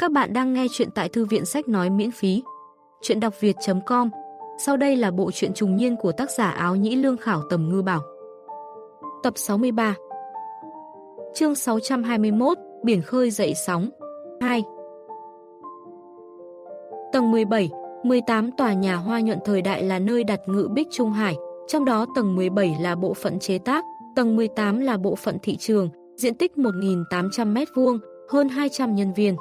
Các bạn đang nghe chuyện tại thư viện sách nói miễn phí. Chuyện đọc việt.com Sau đây là bộ truyện trùng niên của tác giả áo nhĩ lương khảo tầm ngư bảo. Tập 63 Chương 621 Biển khơi dậy sóng 2 Tầng 17 18 tòa nhà hoa nhuận thời đại là nơi đặt ngự bích Trung Hải, trong đó tầng 17 là bộ phận chế tác, tầng 18 là bộ phận thị trường, diện tích 1.800 m2, hơn 200 nhân viên.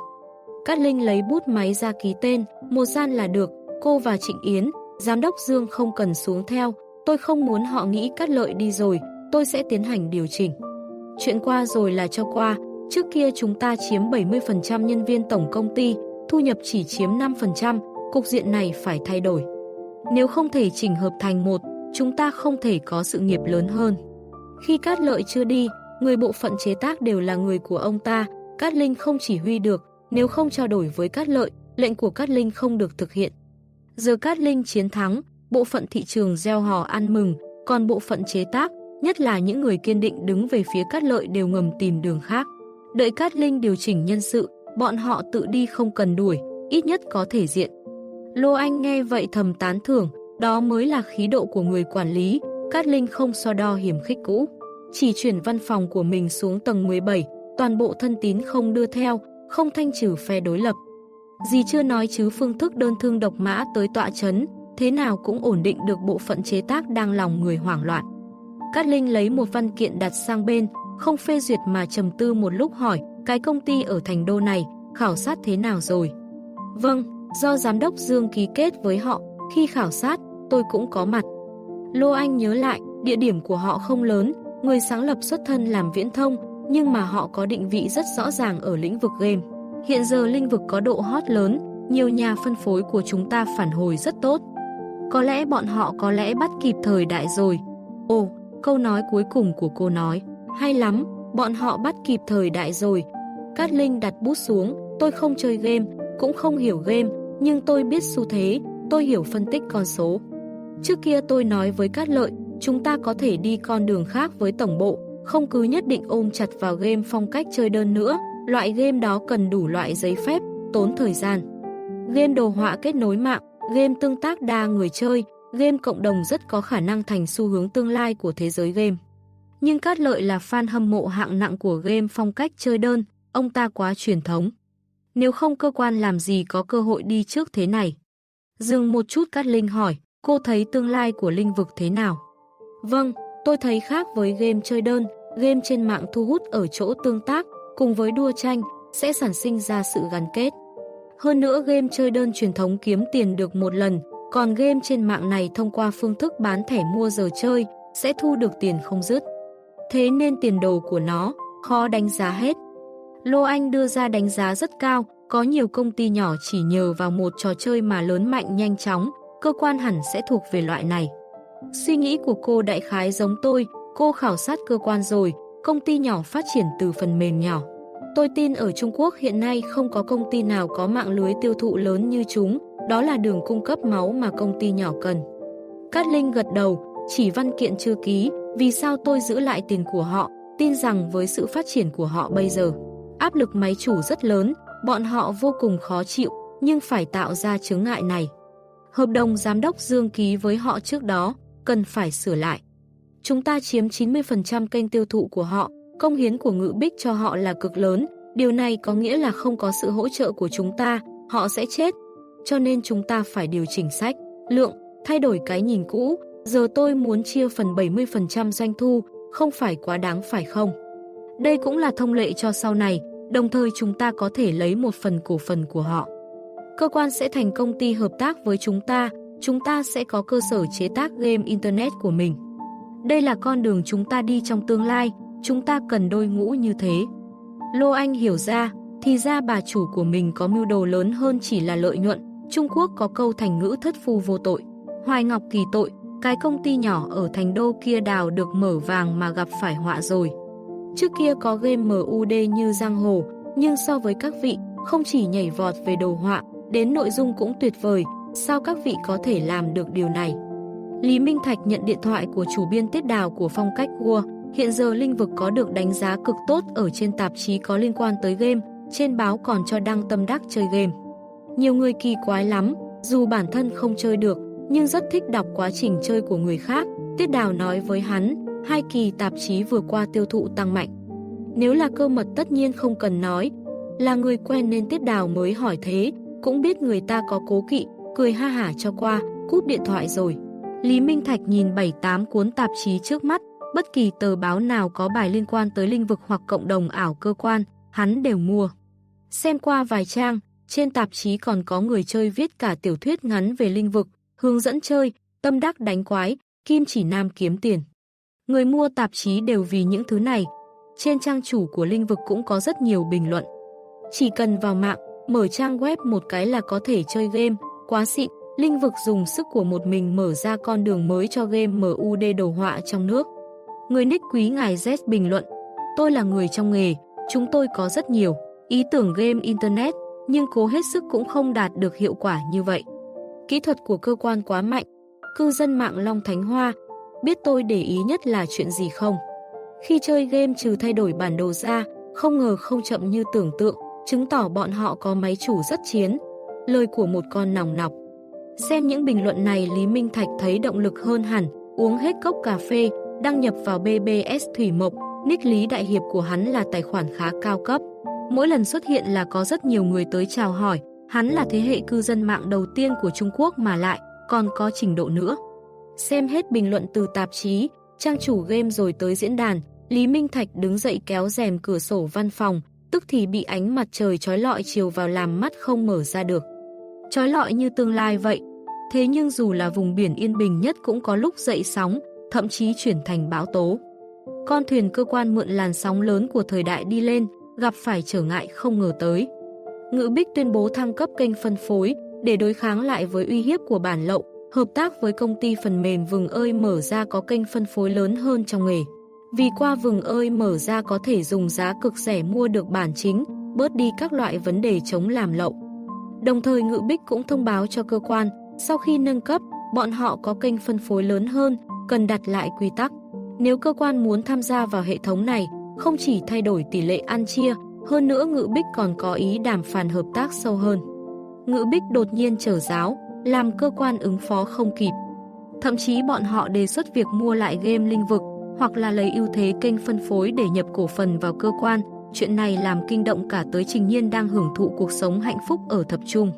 Cát Linh lấy bút máy ra ký tên, một gian là được, cô và Trịnh Yến, giám đốc Dương không cần xuống theo, tôi không muốn họ nghĩ Cát Lợi đi rồi, tôi sẽ tiến hành điều chỉnh. Chuyện qua rồi là cho qua, trước kia chúng ta chiếm 70% nhân viên tổng công ty, thu nhập chỉ chiếm 5%, cục diện này phải thay đổi. Nếu không thể chỉnh hợp thành một, chúng ta không thể có sự nghiệp lớn hơn. Khi Cát Lợi chưa đi, người bộ phận chế tác đều là người của ông ta, Cát Linh không chỉ huy được, nếu không trao đổi với Cát Lợi, lệnh của Cát Linh không được thực hiện. Giờ Cát Linh chiến thắng, bộ phận thị trường gieo hò ăn mừng, còn bộ phận chế tác, nhất là những người kiên định đứng về phía Cát Lợi đều ngầm tìm đường khác. Đợi Cát Linh điều chỉnh nhân sự, bọn họ tự đi không cần đuổi, ít nhất có thể diện. Lô Anh nghe vậy thầm tán thưởng, đó mới là khí độ của người quản lý, Cát Linh không so đo hiểm khích cũ. Chỉ chuyển văn phòng của mình xuống tầng 17, toàn bộ thân tín không đưa theo, không thanh trừ phe đối lập. Gì chưa nói chứ phương thức đơn thương độc mã tới tọa chấn, thế nào cũng ổn định được bộ phận chế tác đang lòng người hoảng loạn. Cát Linh lấy một văn kiện đặt sang bên, không phê duyệt mà trầm tư một lúc hỏi, cái công ty ở thành đô này, khảo sát thế nào rồi? Vâng, do giám đốc Dương ký kết với họ, khi khảo sát, tôi cũng có mặt. Lô Anh nhớ lại, địa điểm của họ không lớn, người sáng lập xuất thân làm viễn thông, nhưng mà họ có định vị rất rõ ràng ở lĩnh vực game. Hiện giờ lĩnh vực có độ hot lớn, nhiều nhà phân phối của chúng ta phản hồi rất tốt. Có lẽ bọn họ có lẽ bắt kịp thời đại rồi. Ồ, câu nói cuối cùng của cô nói, hay lắm, bọn họ bắt kịp thời đại rồi. Cát Linh đặt bút xuống, tôi không chơi game, cũng không hiểu game, nhưng tôi biết xu thế, tôi hiểu phân tích con số. Trước kia tôi nói với Cát Lợi, chúng ta có thể đi con đường khác với tổng bộ, không cứ nhất định ôm chặt vào game phong cách chơi đơn nữa, loại game đó cần đủ loại giấy phép, tốn thời gian. Game đồ họa kết nối mạng, game tương tác đa người chơi, game cộng đồng rất có khả năng thành xu hướng tương lai của thế giới game. Nhưng Cát Lợi là fan hâm mộ hạng nặng của game phong cách chơi đơn, ông ta quá truyền thống. Nếu không cơ quan làm gì có cơ hội đi trước thế này? Dừng một chút Cát Linh hỏi, cô thấy tương lai của linh vực thế nào? Vâng, tôi thấy khác với game chơi đơn, game trên mạng thu hút ở chỗ tương tác, cùng với đua tranh, sẽ sản sinh ra sự gắn kết. Hơn nữa game chơi đơn truyền thống kiếm tiền được một lần, còn game trên mạng này thông qua phương thức bán thẻ mua giờ chơi, sẽ thu được tiền không dứt. Thế nên tiền đồ của nó, khó đánh giá hết. Lô Anh đưa ra đánh giá rất cao, có nhiều công ty nhỏ chỉ nhờ vào một trò chơi mà lớn mạnh nhanh chóng, cơ quan hẳn sẽ thuộc về loại này. Suy nghĩ của cô đại khái giống tôi, cô khảo sát cơ quan rồi, công ty nhỏ phát triển từ phần mềm nhỏ. Tôi tin ở Trung Quốc hiện nay không có công ty nào có mạng lưới tiêu thụ lớn như chúng, đó là đường cung cấp máu mà công ty nhỏ cần. Cát Linh gật đầu, chỉ văn kiện chưa ký, vì sao tôi giữ lại tiền của họ, tin rằng với sự phát triển của họ bây giờ, áp lực máy chủ rất lớn, bọn họ vô cùng khó chịu, nhưng phải tạo ra chứng ngại này. Hợp đồng giám đốc Dương ký với họ trước đó, cần phải sửa lại. Chúng ta chiếm 90% kênh tiêu thụ của họ, công hiến của ngự bích cho họ là cực lớn, điều này có nghĩa là không có sự hỗ trợ của chúng ta, họ sẽ chết. Cho nên chúng ta phải điều chỉnh sách, lượng, thay đổi cái nhìn cũ, giờ tôi muốn chia phần 70% doanh thu, không phải quá đáng phải không? Đây cũng là thông lệ cho sau này, đồng thời chúng ta có thể lấy một phần cổ phần của họ. Cơ quan sẽ thành công ty hợp tác với chúng ta, chúng ta sẽ có cơ sở chế tác game Internet của mình. Đây là con đường chúng ta đi trong tương lai, chúng ta cần đôi ngũ như thế. Lô Anh hiểu ra, thì ra bà chủ của mình có mưu đồ lớn hơn chỉ là lợi nhuận. Trung Quốc có câu thành ngữ thất phu vô tội. Hoài Ngọc kỳ tội, cái công ty nhỏ ở thành đô kia đào được mở vàng mà gặp phải họa rồi. Trước kia có game MUD như Giang Hồ, nhưng so với các vị, không chỉ nhảy vọt về đồ họa, đến nội dung cũng tuyệt vời, sao các vị có thể làm được điều này? Lý Minh Thạch nhận điện thoại của chủ biên tiết đào của phong cách Vua, hiện giờ linh vực có được đánh giá cực tốt ở trên tạp chí có liên quan tới game, trên báo còn cho đăng tâm đắc chơi game. Nhiều người kỳ quái lắm, dù bản thân không chơi được, nhưng rất thích đọc quá trình chơi của người khác. Tiết Đào nói với hắn, hai kỳ tạp chí vừa qua tiêu thụ tăng mạnh. Nếu là cơ mật tất nhiên không cần nói, là người quen nên Tiết Đào mới hỏi thế, cũng biết người ta có cố kỵ, cười ha hả cho qua, cúp điện thoại rồi. Lý Minh Thạch nhìn 7-8 cuốn tạp chí trước mắt, bất kỳ tờ báo nào có bài liên quan tới lĩnh vực hoặc cộng đồng ảo cơ quan, hắn đều mua. Xem qua vài trang, trên tạp chí còn có người chơi viết cả tiểu thuyết ngắn về lĩnh vực, hướng dẫn chơi, tâm đắc đánh quái, kim chỉ nam kiếm tiền. Người mua tạp chí đều vì những thứ này. Trên trang chủ của lĩnh vực cũng có rất nhiều bình luận. Chỉ cần vào mạng, mở trang web một cái là có thể chơi game, quá xịn, Linh vực dùng sức của một mình mở ra con đường mới cho game MUD đồ họa trong nước. Người nick quý ngài Z bình luận, tôi là người trong nghề, chúng tôi có rất nhiều ý tưởng game Internet, nhưng cố hết sức cũng không đạt được hiệu quả như vậy. Kỹ thuật của cơ quan quá mạnh, cư dân mạng Long Thánh Hoa, biết tôi để ý nhất là chuyện gì không? Khi chơi game trừ thay đổi bản đồ ra, không ngờ không chậm như tưởng tượng, chứng tỏ bọn họ có máy chủ rất chiến. Lời của một con nòng nọc. Xem những bình luận này Lý Minh Thạch thấy động lực hơn hẳn, uống hết cốc cà phê, đăng nhập vào BBS Thủy Mộc, nick Lý Đại Hiệp của hắn là tài khoản khá cao cấp. Mỗi lần xuất hiện là có rất nhiều người tới chào hỏi, hắn là thế hệ cư dân mạng đầu tiên của Trung Quốc mà lại, còn có trình độ nữa. Xem hết bình luận từ tạp chí, trang chủ game rồi tới diễn đàn, Lý Minh Thạch đứng dậy kéo rèm cửa sổ văn phòng, tức thì bị ánh mặt trời trói lọi chiều vào làm mắt không mở ra được. Trói lọi như tương lai vậy, Thế nhưng dù là vùng biển yên bình nhất cũng có lúc dậy sóng, thậm chí chuyển thành bão tố. Con thuyền cơ quan mượn làn sóng lớn của thời đại đi lên, gặp phải trở ngại không ngờ tới. Ngữ Bích tuyên bố thăng cấp kênh phân phối để đối kháng lại với uy hiếp của bản lậu, hợp tác với công ty phần mềm Vừng ơi mở ra có kênh phân phối lớn hơn trong nghề. Vì qua Vừng ơi mở ra có thể dùng giá cực rẻ mua được bản chính, bớt đi các loại vấn đề chống làm lậu. Đồng thời Ngự Bích cũng thông báo cho cơ quan sau khi nâng cấp, bọn họ có kênh phân phối lớn hơn, cần đặt lại quy tắc. Nếu cơ quan muốn tham gia vào hệ thống này, không chỉ thay đổi tỷ lệ ăn chia, hơn nữa Ngự Bích còn có ý đàm phán hợp tác sâu hơn. Ngự Bích đột nhiên trở giáo, làm cơ quan ứng phó không kịp. Thậm chí bọn họ đề xuất việc mua lại game linh vực hoặc là lấy ưu thế kênh phân phối để nhập cổ phần vào cơ quan. Chuyện này làm kinh động cả tới Trình Nhiên đang hưởng thụ cuộc sống hạnh phúc ở thập trung.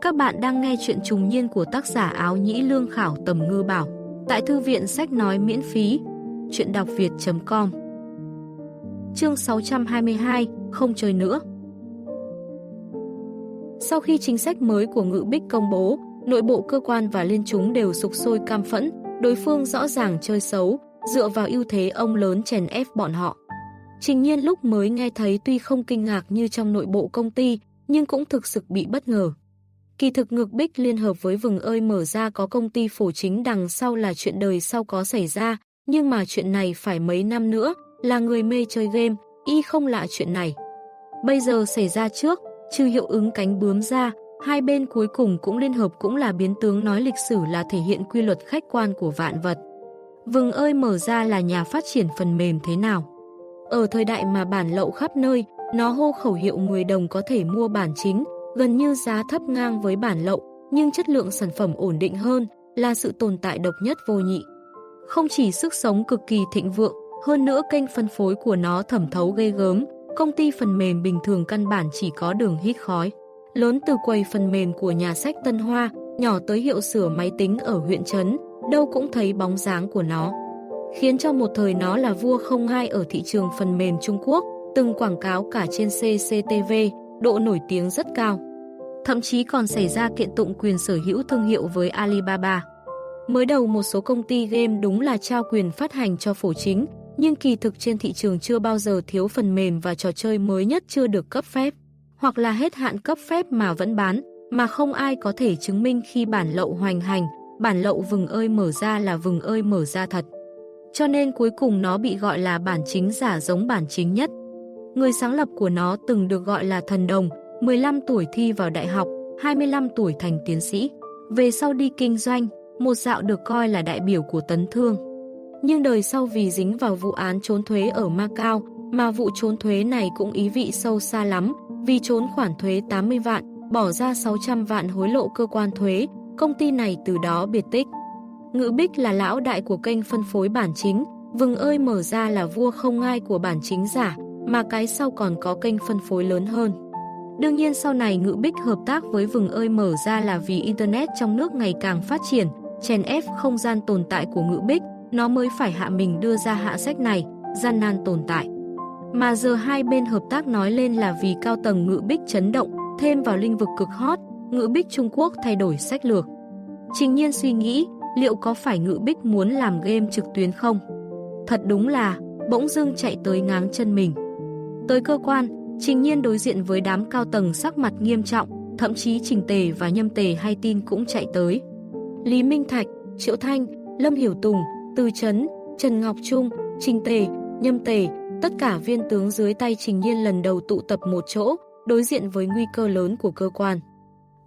Các bạn đang nghe chuyện trùng niên của tác giả áo nhĩ lương khảo tầm ngư bảo. Tại thư viện sách nói miễn phí. Chuyện đọc việt.com Chương 622 Không chơi nữa. Sau khi chính sách mới của Ngự Bích công bố, nội bộ cơ quan và liên chúng đều sục sôi cam phẫn, đối phương rõ ràng chơi xấu, dựa vào ưu thế ông lớn chèn ép bọn họ. Trình nhiên lúc mới nghe thấy tuy không kinh ngạc như trong nội bộ công ty, nhưng cũng thực sự bị bất ngờ. Kỳ thực ngược bích liên hợp với vừng ơi mở ra có công ty phổ chính đằng sau là chuyện đời sau có xảy ra, nhưng mà chuyện này phải mấy năm nữa, là người mê chơi game, y không lạ chuyện này. Bây giờ xảy ra trước, trừ hiệu ứng cánh bướm ra, hai bên cuối cùng cũng liên hợp cũng là biến tướng nói lịch sử là thể hiện quy luật khách quan của vạn vật. Vừng ơi mở ra là nhà phát triển phần mềm thế nào? Ở thời đại mà bản lậu khắp nơi, nó hô khẩu hiệu 10 đồng có thể mua bản chính, gần như giá thấp ngang với bản lậu, nhưng chất lượng sản phẩm ổn định hơn, là sự tồn tại độc nhất vô nhị. Không chỉ sức sống cực kỳ thịnh vượng, hơn nữa kênh phân phối của nó thẩm thấu ghê gớm, công ty phần mềm bình thường căn bản chỉ có đường hít khói. Lớn từ quầy phần mềm của nhà sách Tân Hoa, nhỏ tới hiệu sửa máy tính ở huyện Trấn, đâu cũng thấy bóng dáng của nó. Khiến cho một thời nó là vua không ai ở thị trường phần mềm Trung Quốc, từng quảng cáo cả trên CCTV, độ nổi tiếng rất cao. Thậm chí còn xảy ra kiện tụng quyền sở hữu thương hiệu với Alibaba. Mới đầu một số công ty game đúng là trao quyền phát hành cho phổ chính, nhưng kỳ thực trên thị trường chưa bao giờ thiếu phần mềm và trò chơi mới nhất chưa được cấp phép, hoặc là hết hạn cấp phép mà vẫn bán, mà không ai có thể chứng minh khi bản lậu hoành hành, bản lậu vừng ơi mở ra là vừng ơi mở ra thật. Cho nên cuối cùng nó bị gọi là bản chính giả giống bản chính nhất. Người sáng lập của nó từng được gọi là thần đồng, 15 tuổi thi vào đại học, 25 tuổi thành tiến sĩ. Về sau đi kinh doanh, một dạo được coi là đại biểu của tấn thương. Nhưng đời sau vì dính vào vụ án trốn thuế ở Macau, mà vụ trốn thuế này cũng ý vị sâu xa lắm, vì trốn khoản thuế 80 vạn, bỏ ra 600 vạn hối lộ cơ quan thuế, công ty này từ đó biệt tích. Ngự Bích là lão đại của kênh phân phối bản chính, Vừng ơi mở ra là vua không ngai của bản chính giả, mà cái sau còn có kênh phân phối lớn hơn. Đương nhiên sau này Ngự Bích hợp tác với Vừng ơi mở ra là vì Internet trong nước ngày càng phát triển, chèn ép không gian tồn tại của Ngự Bích, nó mới phải hạ mình đưa ra hạ sách này, gian nan tồn tại. Mà giờ hai bên hợp tác nói lên là vì cao tầng Ngự Bích chấn động, thêm vào lĩnh vực cực hot, Ngự Bích Trung Quốc thay đổi sách lược. Trình nhiên suy nghĩ, liệu có phải Ngự Bích muốn làm game trực tuyến không? Thật đúng là, bỗng dưng chạy tới ngáng chân mình. Tới cơ quan, Trình Nhiên đối diện với đám cao tầng sắc mặt nghiêm trọng, thậm chí Trình Tề và Nhâm Tề hay tin cũng chạy tới. Lý Minh Thạch, Triệu Thanh, Lâm Hiểu Tùng, Từ Trấn, Trần Ngọc Trung, Trình Tề, Nhâm Tề, tất cả viên tướng dưới tay Trình Nhiên lần đầu tụ tập một chỗ, đối diện với nguy cơ lớn của cơ quan.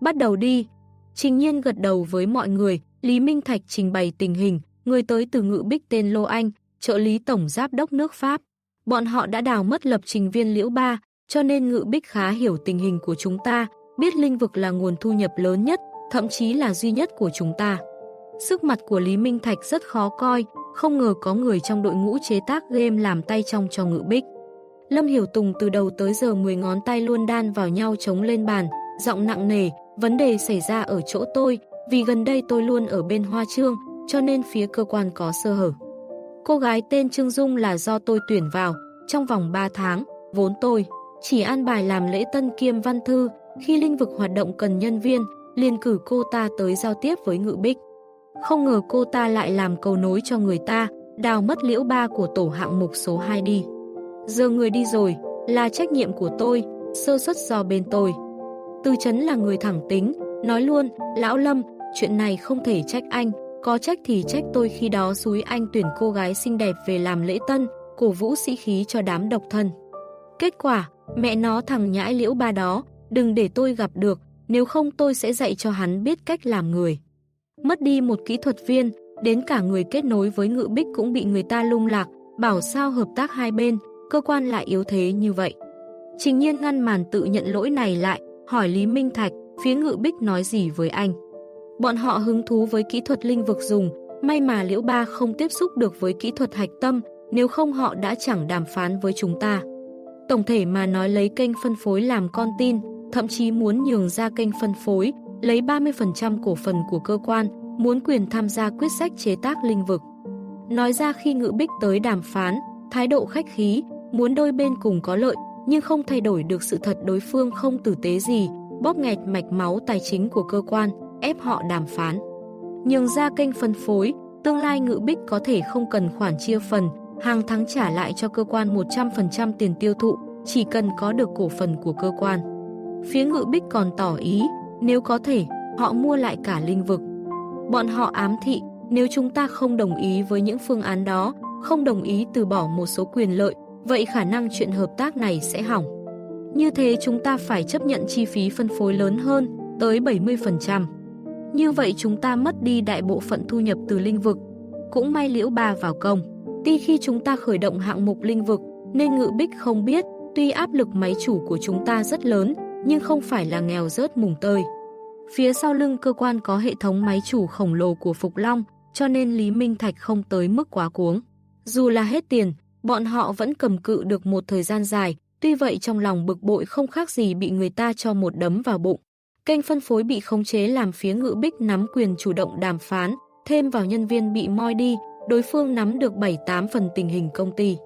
Bắt đầu đi. Trình Nhiên gật đầu với mọi người, Lý Minh Thạch trình bày tình hình, người tới từ ngự bích tên Lô Anh, trợ lý tổng giáp đốc nước Pháp. Bọn họ đã đào mất lập trình viên Liễu Ba, cho nên ngự bích khá hiểu tình hình của chúng ta, biết linh vực là nguồn thu nhập lớn nhất, thậm chí là duy nhất của chúng ta. Sức mặt của Lý Minh Thạch rất khó coi, không ngờ có người trong đội ngũ chế tác game làm tay trong cho ngự bích. Lâm Hiểu Tùng từ đầu tới giờ 10 ngón tay luôn đan vào nhau chống lên bàn, giọng nặng nề, vấn đề xảy ra ở chỗ tôi, vì gần đây tôi luôn ở bên Hoa Trương, cho nên phía cơ quan có sơ hở. Cô gái tên Trương Dung là do tôi tuyển vào, trong vòng 3 tháng, vốn tôi chỉ an bài làm lễ tân kiêm văn thư, khi lĩnh vực hoạt động cần nhân viên, liền cử cô ta tới giao tiếp với Ngự Bích. Không ngờ cô ta lại làm cầu nối cho người ta, đào mất liễu ba của tổ hạng mục số 2 đi. Giờ người đi rồi, là trách nhiệm của tôi, sơ suất do bên tôi. Tư chấn là người thẳng tính, nói luôn, lão Lâm, chuyện này không thể trách anh, có trách thì trách tôi khi đó xúi anh tuyển cô gái xinh đẹp về làm lễ tân, cổ vũ sĩ khí cho đám độc thân. Kết quả, mẹ nó thằng nhãi liễu ba đó, đừng để tôi gặp được, nếu không tôi sẽ dạy cho hắn biết cách làm người. Mất đi một kỹ thuật viên, đến cả người kết nối với ngự bích cũng bị người ta lung lạc, bảo sao hợp tác hai bên, cơ quan lại yếu thế như vậy. Trình nhiên ngăn màn tự nhận lỗi này lại, hỏi Lý Minh Thạch, phía ngự bích nói gì với anh. Bọn họ hứng thú với kỹ thuật linh vực dùng, may mà Liễu Ba không tiếp xúc được với kỹ thuật hạch tâm, nếu không họ đã chẳng đàm phán với chúng ta. Tổng thể mà nói lấy kênh phân phối làm con tin, thậm chí muốn nhường ra kênh phân phối, lấy 30% cổ phần của cơ quan, muốn quyền tham gia quyết sách chế tác linh vực. Nói ra khi ngự bích tới đàm phán, thái độ khách khí, muốn đôi bên cùng có lợi, nhưng không thay đổi được sự thật đối phương không tử tế gì, bóp nghẹt mạch máu tài chính của cơ quan, ép họ đàm phán. Nhường ra kênh phân phối, tương lai ngự bích có thể không cần khoản chia phần, hàng tháng trả lại cho cơ quan 100% tiền tiêu thụ, chỉ cần có được cổ phần của cơ quan. Phía ngự bích còn tỏ ý, nếu có thể, họ mua lại cả linh vực. Bọn họ ám thị, nếu chúng ta không đồng ý với những phương án đó, không đồng ý từ bỏ một số quyền lợi, vậy khả năng chuyện hợp tác này sẽ hỏng. Như thế chúng ta phải chấp nhận chi phí phân phối lớn hơn, tới 70%. Như vậy chúng ta mất đi đại bộ phận thu nhập từ linh vực. Cũng may liễu ba vào công. Tuy khi chúng ta khởi động hạng mục linh vực, nên ngự bích không biết, tuy áp lực máy chủ của chúng ta rất lớn, nhưng không phải là nghèo rớt mùng tơi. Phía sau lưng cơ quan có hệ thống máy chủ khổng lồ của Phục Long, cho nên Lý Minh Thạch không tới mức quá cuống. Dù là hết tiền, bọn họ vẫn cầm cự được một thời gian dài, tuy vậy trong lòng bực bội không khác gì bị người ta cho một đấm vào bụng. Kênh phân phối bị khống chế làm phía ngự bích nắm quyền chủ động đàm phán, thêm vào nhân viên bị moi đi, đối phương nắm được 7-8 phần tình hình công ty.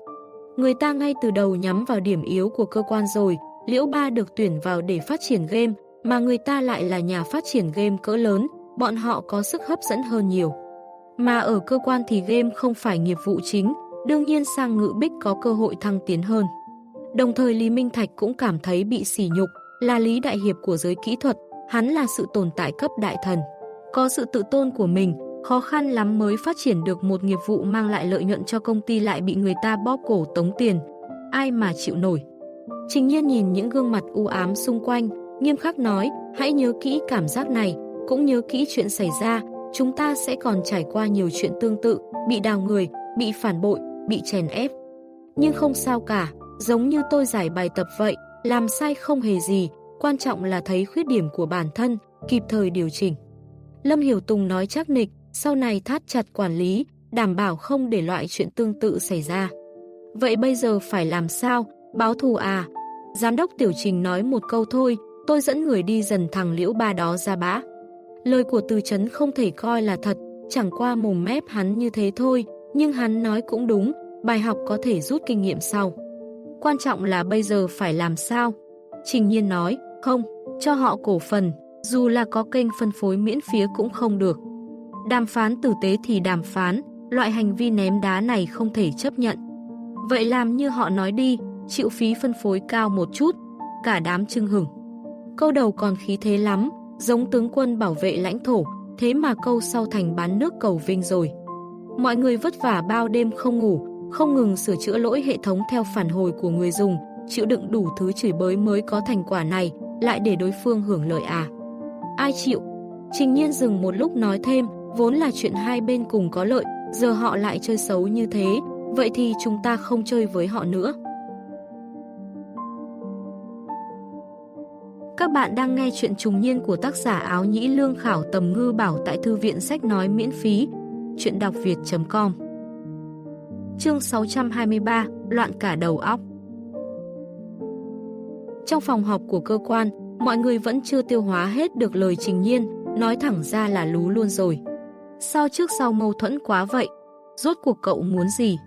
Người ta ngay từ đầu nhắm vào điểm yếu của cơ quan rồi, Liễu Ba được tuyển vào để phát triển game, mà người ta lại là nhà phát triển game cỡ lớn, bọn họ có sức hấp dẫn hơn nhiều. Mà ở cơ quan thì game không phải nghiệp vụ chính, đương nhiên sang ngự bích có cơ hội thăng tiến hơn. Đồng thời Lý Minh Thạch cũng cảm thấy bị sỉ nhục, là Lý Đại Hiệp của giới kỹ thuật, hắn là sự tồn tại cấp đại thần. Có sự tự tôn của mình, khó khăn lắm mới phát triển được một nghiệp vụ mang lại lợi nhuận cho công ty lại bị người ta bóp cổ tống tiền. Ai mà chịu nổi. Trình nhiên nhìn những gương mặt u ám xung quanh, nghiêm khắc nói, hãy nhớ kỹ cảm giác này, cũng nhớ kỹ chuyện xảy ra, chúng ta sẽ còn trải qua nhiều chuyện tương tự, bị đào người, bị phản bội, bị chèn ép. Nhưng không sao cả, giống như tôi giải bài tập vậy, làm sai không hề gì, quan trọng là thấy khuyết điểm của bản thân, kịp thời điều chỉnh. Lâm Hiểu Tùng nói chắc nịch, sau này thắt chặt quản lý, đảm bảo không để loại chuyện tương tự xảy ra. Vậy bây giờ phải làm sao? Báo thù à? Giám đốc Tiểu Trình nói một câu thôi, tôi dẫn người đi dần thằng liễu ba đó ra bã. Lời của từ chấn không thể coi là thật, chẳng qua mồm mép hắn như thế thôi, nhưng hắn nói cũng đúng, bài học có thể rút kinh nghiệm sau. Quan trọng là bây giờ phải làm sao? Trình Nhiên nói, không, cho họ cổ phần, dù là có kênh phân phối miễn phí cũng không được. Đàm phán tử tế thì đàm phán, loại hành vi ném đá này không thể chấp nhận. Vậy làm như họ nói đi, chịu phí phân phối cao một chút, cả đám chưng hừng. Câu đầu còn khí thế lắm, giống tướng quân bảo vệ lãnh thổ, thế mà câu sau thành bán nước cầu vinh rồi. Mọi người vất vả bao đêm không ngủ, không ngừng sửa chữa lỗi hệ thống theo phản hồi của người dùng, chịu đựng đủ thứ chửi bới mới có thành quả này, lại để đối phương hưởng lợi à. Ai chịu? Trình nhiên dừng một lúc nói thêm, vốn là chuyện hai bên cùng có lợi, giờ họ lại chơi xấu như thế, vậy thì chúng ta không chơi với họ nữa. Các bạn đang nghe chuyện trùng niên của tác giả áo nhĩ lương khảo tầm ngư bảo tại thư viện sách nói miễn phí. Chuyện đọc việt.com Chương 623 Loạn cả đầu óc Trong phòng họp của cơ quan, mọi người vẫn chưa tiêu hóa hết được lời trình nhiên, nói thẳng ra là lú luôn rồi. Sao trước sau mâu thuẫn quá vậy? Rốt cuộc cậu muốn gì?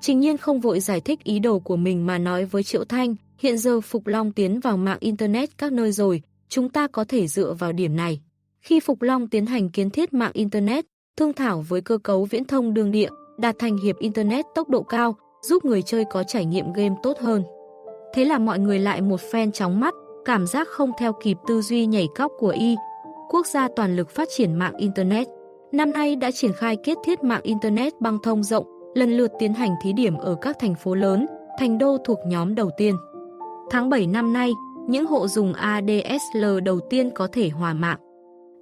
Trình nhiên không vội giải thích ý đồ của mình mà nói với Triệu Thanh, hiện giờ Phục Long tiến vào mạng Internet các nơi rồi, chúng ta có thể dựa vào điểm này. Khi Phục Long tiến hành kiến thiết mạng Internet, thương thảo với cơ cấu viễn thông đường địa, đạt thành hiệp Internet tốc độ cao, giúp người chơi có trải nghiệm game tốt hơn. Thế là mọi người lại một phen chóng mắt, cảm giác không theo kịp tư duy nhảy cóc của Y. Quốc gia toàn lực phát triển mạng Internet. Năm nay đã triển khai kết thiết mạng Internet băng thông rộng, lần lượt tiến hành thí điểm ở các thành phố lớn, thành đô thuộc nhóm đầu tiên. Tháng 7 năm nay, những hộ dùng ADSL đầu tiên có thể hòa mạng.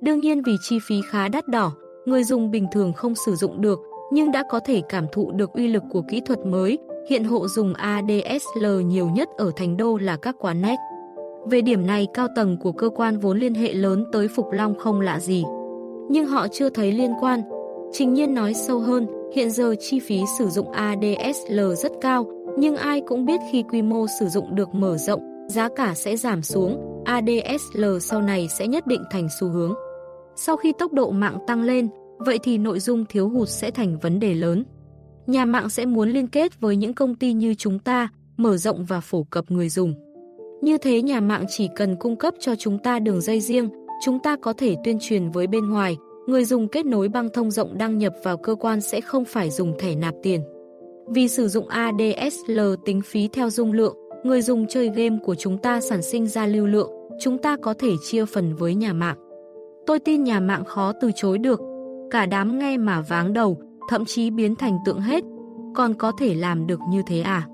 Đương nhiên vì chi phí khá đắt đỏ, người dùng bình thường không sử dụng được, nhưng đã có thể cảm thụ được uy lực của kỹ thuật mới. Hiện hộ dùng ADSL nhiều nhất ở thành đô là các quán nét. Về điểm này, cao tầng của cơ quan vốn liên hệ lớn tới Phục Long không lạ gì. Nhưng họ chưa thấy liên quan. Trình nhiên nói sâu hơn, hiện giờ chi phí sử dụng ADSL rất cao, nhưng ai cũng biết khi quy mô sử dụng được mở rộng, giá cả sẽ giảm xuống, ADSL sau này sẽ nhất định thành xu hướng. Sau khi tốc độ mạng tăng lên, vậy thì nội dung thiếu hụt sẽ thành vấn đề lớn. Nhà mạng sẽ muốn liên kết với những công ty như chúng ta, mở rộng và phổ cập người dùng. Như thế nhà mạng chỉ cần cung cấp cho chúng ta đường dây riêng, chúng ta có thể tuyên truyền với bên ngoài, người dùng kết nối băng thông rộng đăng nhập vào cơ quan sẽ không phải dùng thẻ nạp tiền. Vì sử dụng ADSL tính phí theo dung lượng, người dùng chơi game của chúng ta sản sinh ra lưu lượng, chúng ta có thể chia phần với nhà mạng. Tôi tin nhà mạng khó từ chối được. Cả đám nghe mà váng đầu, thậm chí biến thành tượng hết. Còn có thể làm được như thế à?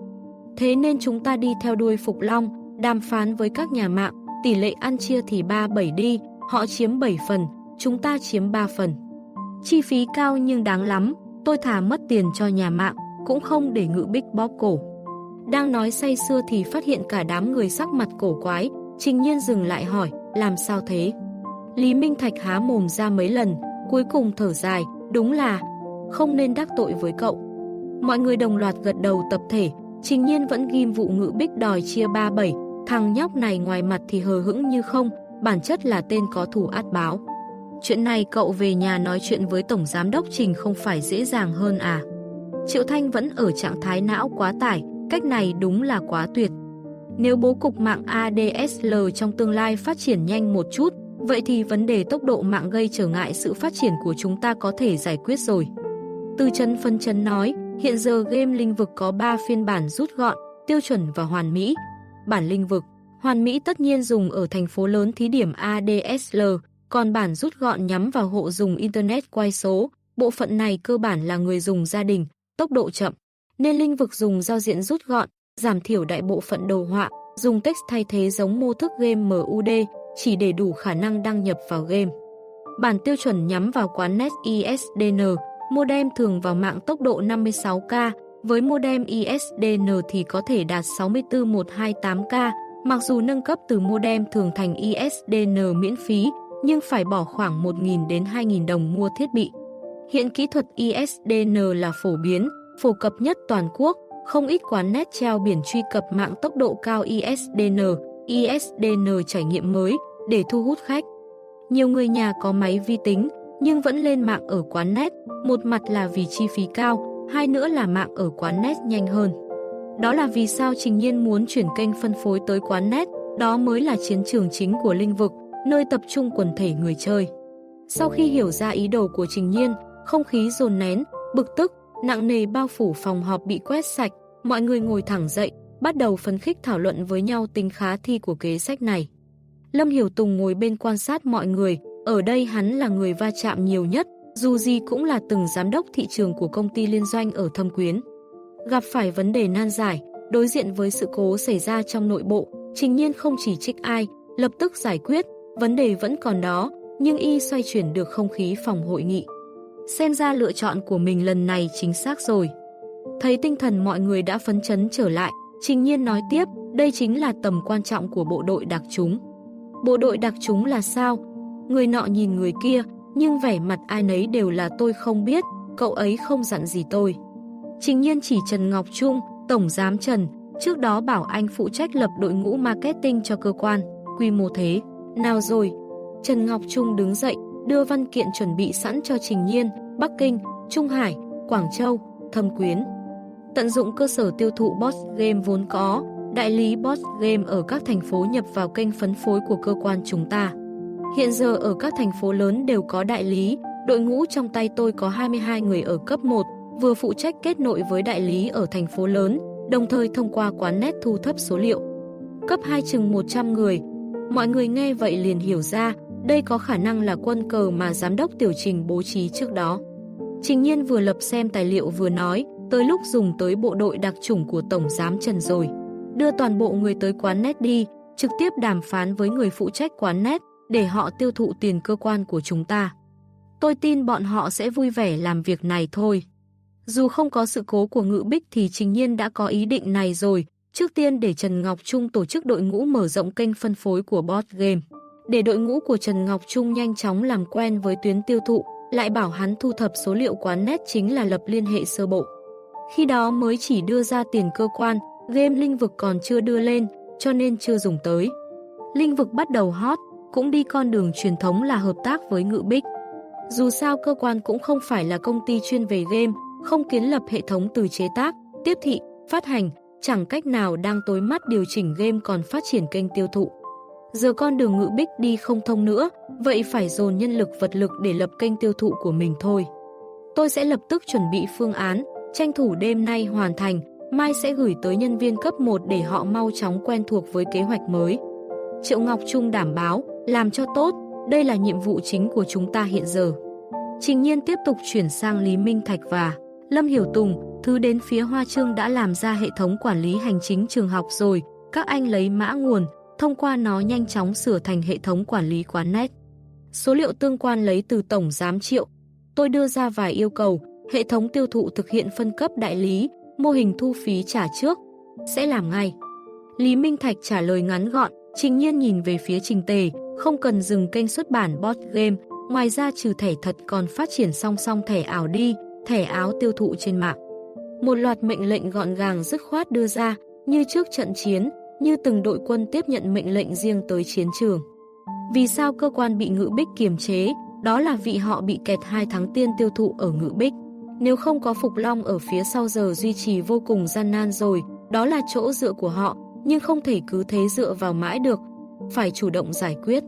Thế nên chúng ta đi theo đuôi Phục Long, đàm phán với các nhà mạng, tỷ lệ ăn chia thì 3-7 đi, họ chiếm 7 phần, chúng ta chiếm 3 phần. Chi phí cao nhưng đáng lắm, tôi thả mất tiền cho nhà mạng, cũng không để ngự bích bóp cổ. Đang nói say xưa thì phát hiện cả đám người sắc mặt cổ quái, trình nhiên dừng lại hỏi, làm sao thế? Lý Minh Thạch há mồm ra mấy lần, cuối cùng thở dài, đúng là không nên đắc tội với cậu. Mọi người đồng loạt gật đầu tập thể, trình nhiên vẫn ghim vụ ngự bích đòi chia 37, thằng nhóc này ngoài mặt thì hờ hững như không, bản chất là tên có thủ át báo. Chuyện này cậu về nhà nói chuyện với Tổng Giám đốc Trình không phải dễ dàng hơn à? Triệu Thanh vẫn ở trạng thái não quá tải, cách này đúng là quá tuyệt. Nếu bố cục mạng ADSL trong tương lai phát triển nhanh một chút, vậy thì vấn đề tốc độ mạng gây trở ngại sự phát triển của chúng ta có thể giải quyết rồi. Từ chân phân chân nói, hiện giờ game linh vực có 3 phiên bản rút gọn, tiêu chuẩn và hoàn mỹ. Bản linh vực, hoàn mỹ tất nhiên dùng ở thành phố lớn thí điểm ADSL, còn bản rút gọn nhắm vào hộ dùng Internet quay số. Bộ phận này cơ bản là người dùng gia đình, tốc độ chậm, nên linh vực dùng giao diện rút gọn, giảm thiểu đại bộ phận đồ họa, dùng text thay thế giống mô thức game MUD, chỉ để đủ khả năng đăng nhập vào game. Bản tiêu chuẩn nhắm vào quán net ISDN, modem thường vào mạng tốc độ 56K, với modem ISDN thì có thể đạt 64128K, mặc dù nâng cấp từ modem thường thành ISDN miễn phí, nhưng phải bỏ khoảng 1.000 đến 2.000 đồng mua thiết bị. Hiện kỹ thuật ISDN là phổ biến, phổ cập nhất toàn quốc, không ít quán net treo biển truy cập mạng tốc độ cao ISDN, ISDN trải nghiệm mới để thu hút khách. Nhiều người nhà có máy vi tính nhưng vẫn lên mạng ở quán net, một mặt là vì chi phí cao, hai nữa là mạng ở quán net nhanh hơn. Đó là vì sao Trình Nhiên muốn chuyển kênh phân phối tới quán net, đó mới là chiến trường chính của linh vực, nơi tập trung quần thể người chơi. Sau khi hiểu ra ý đồ của Trình Nhiên, không khí dồn nén, bực tức, nặng nề bao phủ phòng họp bị quét sạch, mọi người ngồi thẳng dậy, bắt đầu phấn khích thảo luận với nhau tính khá thi của kế sách này. Lâm Hiểu Tùng ngồi bên quan sát mọi người, ở đây hắn là người va chạm nhiều nhất, dù gì cũng là từng giám đốc thị trường của công ty liên doanh ở Thâm Quyến. Gặp phải vấn đề nan giải, đối diện với sự cố xảy ra trong nội bộ, trình nhiên không chỉ trích ai, lập tức giải quyết, vấn đề vẫn còn đó, nhưng y xoay chuyển được không khí phòng hội nghị. Xem ra lựa chọn của mình lần này chính xác rồi. Thấy tinh thần mọi người đã phấn chấn trở lại, Trình Nhiên nói tiếp, đây chính là tầm quan trọng của bộ đội đặc chúng. Bộ đội đặc chúng là sao? Người nọ nhìn người kia, nhưng vẻ mặt ai nấy đều là tôi không biết, cậu ấy không dặn gì tôi. Trình Nhiên chỉ Trần Ngọc Trung, Tổng Giám Trần, trước đó bảo anh phụ trách lập đội ngũ marketing cho cơ quan, quy mô thế. Nào rồi? Trần Ngọc Trung đứng dậy, đưa văn kiện chuẩn bị sẵn cho Trình Nhiên, Bắc Kinh, Trung Hải, Quảng Châu, Thâm Quyến. Tận dụng cơ sở tiêu thụ Boss Game vốn có, đại lý Boss Game ở các thành phố nhập vào kênh phân phối của cơ quan chúng ta. Hiện giờ ở các thành phố lớn đều có đại lý, đội ngũ trong tay tôi có 22 người ở cấp 1, vừa phụ trách kết nội với đại lý ở thành phố lớn, đồng thời thông qua quán nét thu thấp số liệu. Cấp 2 chừng 100 người, mọi người nghe vậy liền hiểu ra, đây có khả năng là quân cờ mà giám đốc tiểu trình bố trí trước đó. Trình nhiên vừa lập xem tài liệu vừa nói, tới lúc dùng tới bộ đội đặc chủng của Tổng Giám Trần rồi. Đưa toàn bộ người tới quán nét đi, trực tiếp đàm phán với người phụ trách quán nét để họ tiêu thụ tiền cơ quan của chúng ta. Tôi tin bọn họ sẽ vui vẻ làm việc này thôi. Dù không có sự cố của ngự bích thì Trình Nhiên đã có ý định này rồi, trước tiên để Trần Ngọc Trung tổ chức đội ngũ mở rộng kênh phân phối của Bot Game. Để đội ngũ của Trần Ngọc Trung nhanh chóng làm quen với tuyến tiêu thụ, lại bảo hắn thu thập số liệu quán nét chính là lập liên hệ sơ bộ. Khi đó mới chỉ đưa ra tiền cơ quan, game linh vực còn chưa đưa lên, cho nên chưa dùng tới. Linh vực bắt đầu hot, cũng đi con đường truyền thống là hợp tác với Ngự Bích. Dù sao cơ quan cũng không phải là công ty chuyên về game, không kiến lập hệ thống từ chế tác, tiếp thị, phát hành, chẳng cách nào đang tối mắt điều chỉnh game còn phát triển kênh tiêu thụ. Giờ con đường Ngự Bích đi không thông nữa, vậy phải dồn nhân lực vật lực để lập kênh tiêu thụ của mình thôi. Tôi sẽ lập tức chuẩn bị phương án, tranh thủ đêm nay hoàn thành, mai sẽ gửi tới nhân viên cấp 1 để họ mau chóng quen thuộc với kế hoạch mới. Triệu Ngọc Trung đảm bảo, làm cho tốt, đây là nhiệm vụ chính của chúng ta hiện giờ. Trình nhiên tiếp tục chuyển sang Lý Minh Thạch và Lâm Hiểu Tùng, thứ đến phía Hoa Trương đã làm ra hệ thống quản lý hành chính trường học rồi, các anh lấy mã nguồn, thông qua nó nhanh chóng sửa thành hệ thống quản lý quán nét. Số liệu tương quan lấy từ Tổng Giám Triệu. Tôi đưa ra vài yêu cầu, hệ thống tiêu thụ thực hiện phân cấp đại lý, mô hình thu phí trả trước, sẽ làm ngay. Lý Minh Thạch trả lời ngắn gọn, trình nhiên nhìn về phía trình tề, không cần dừng kênh xuất bản bot game, ngoài ra trừ thẻ thật còn phát triển song song thẻ ảo đi, thẻ áo tiêu thụ trên mạng. Một loạt mệnh lệnh gọn gàng dứt khoát đưa ra, như trước trận chiến, như từng đội quân tiếp nhận mệnh lệnh riêng tới chiến trường. Vì sao cơ quan bị ngự bích kiềm chế, đó là vì họ bị kẹt hai tháng tiên tiêu thụ ở ngự bích. Nếu không có Phục Long ở phía sau giờ duy trì vô cùng gian nan rồi, đó là chỗ dựa của họ, nhưng không thể cứ thế dựa vào mãi được, phải chủ động giải quyết.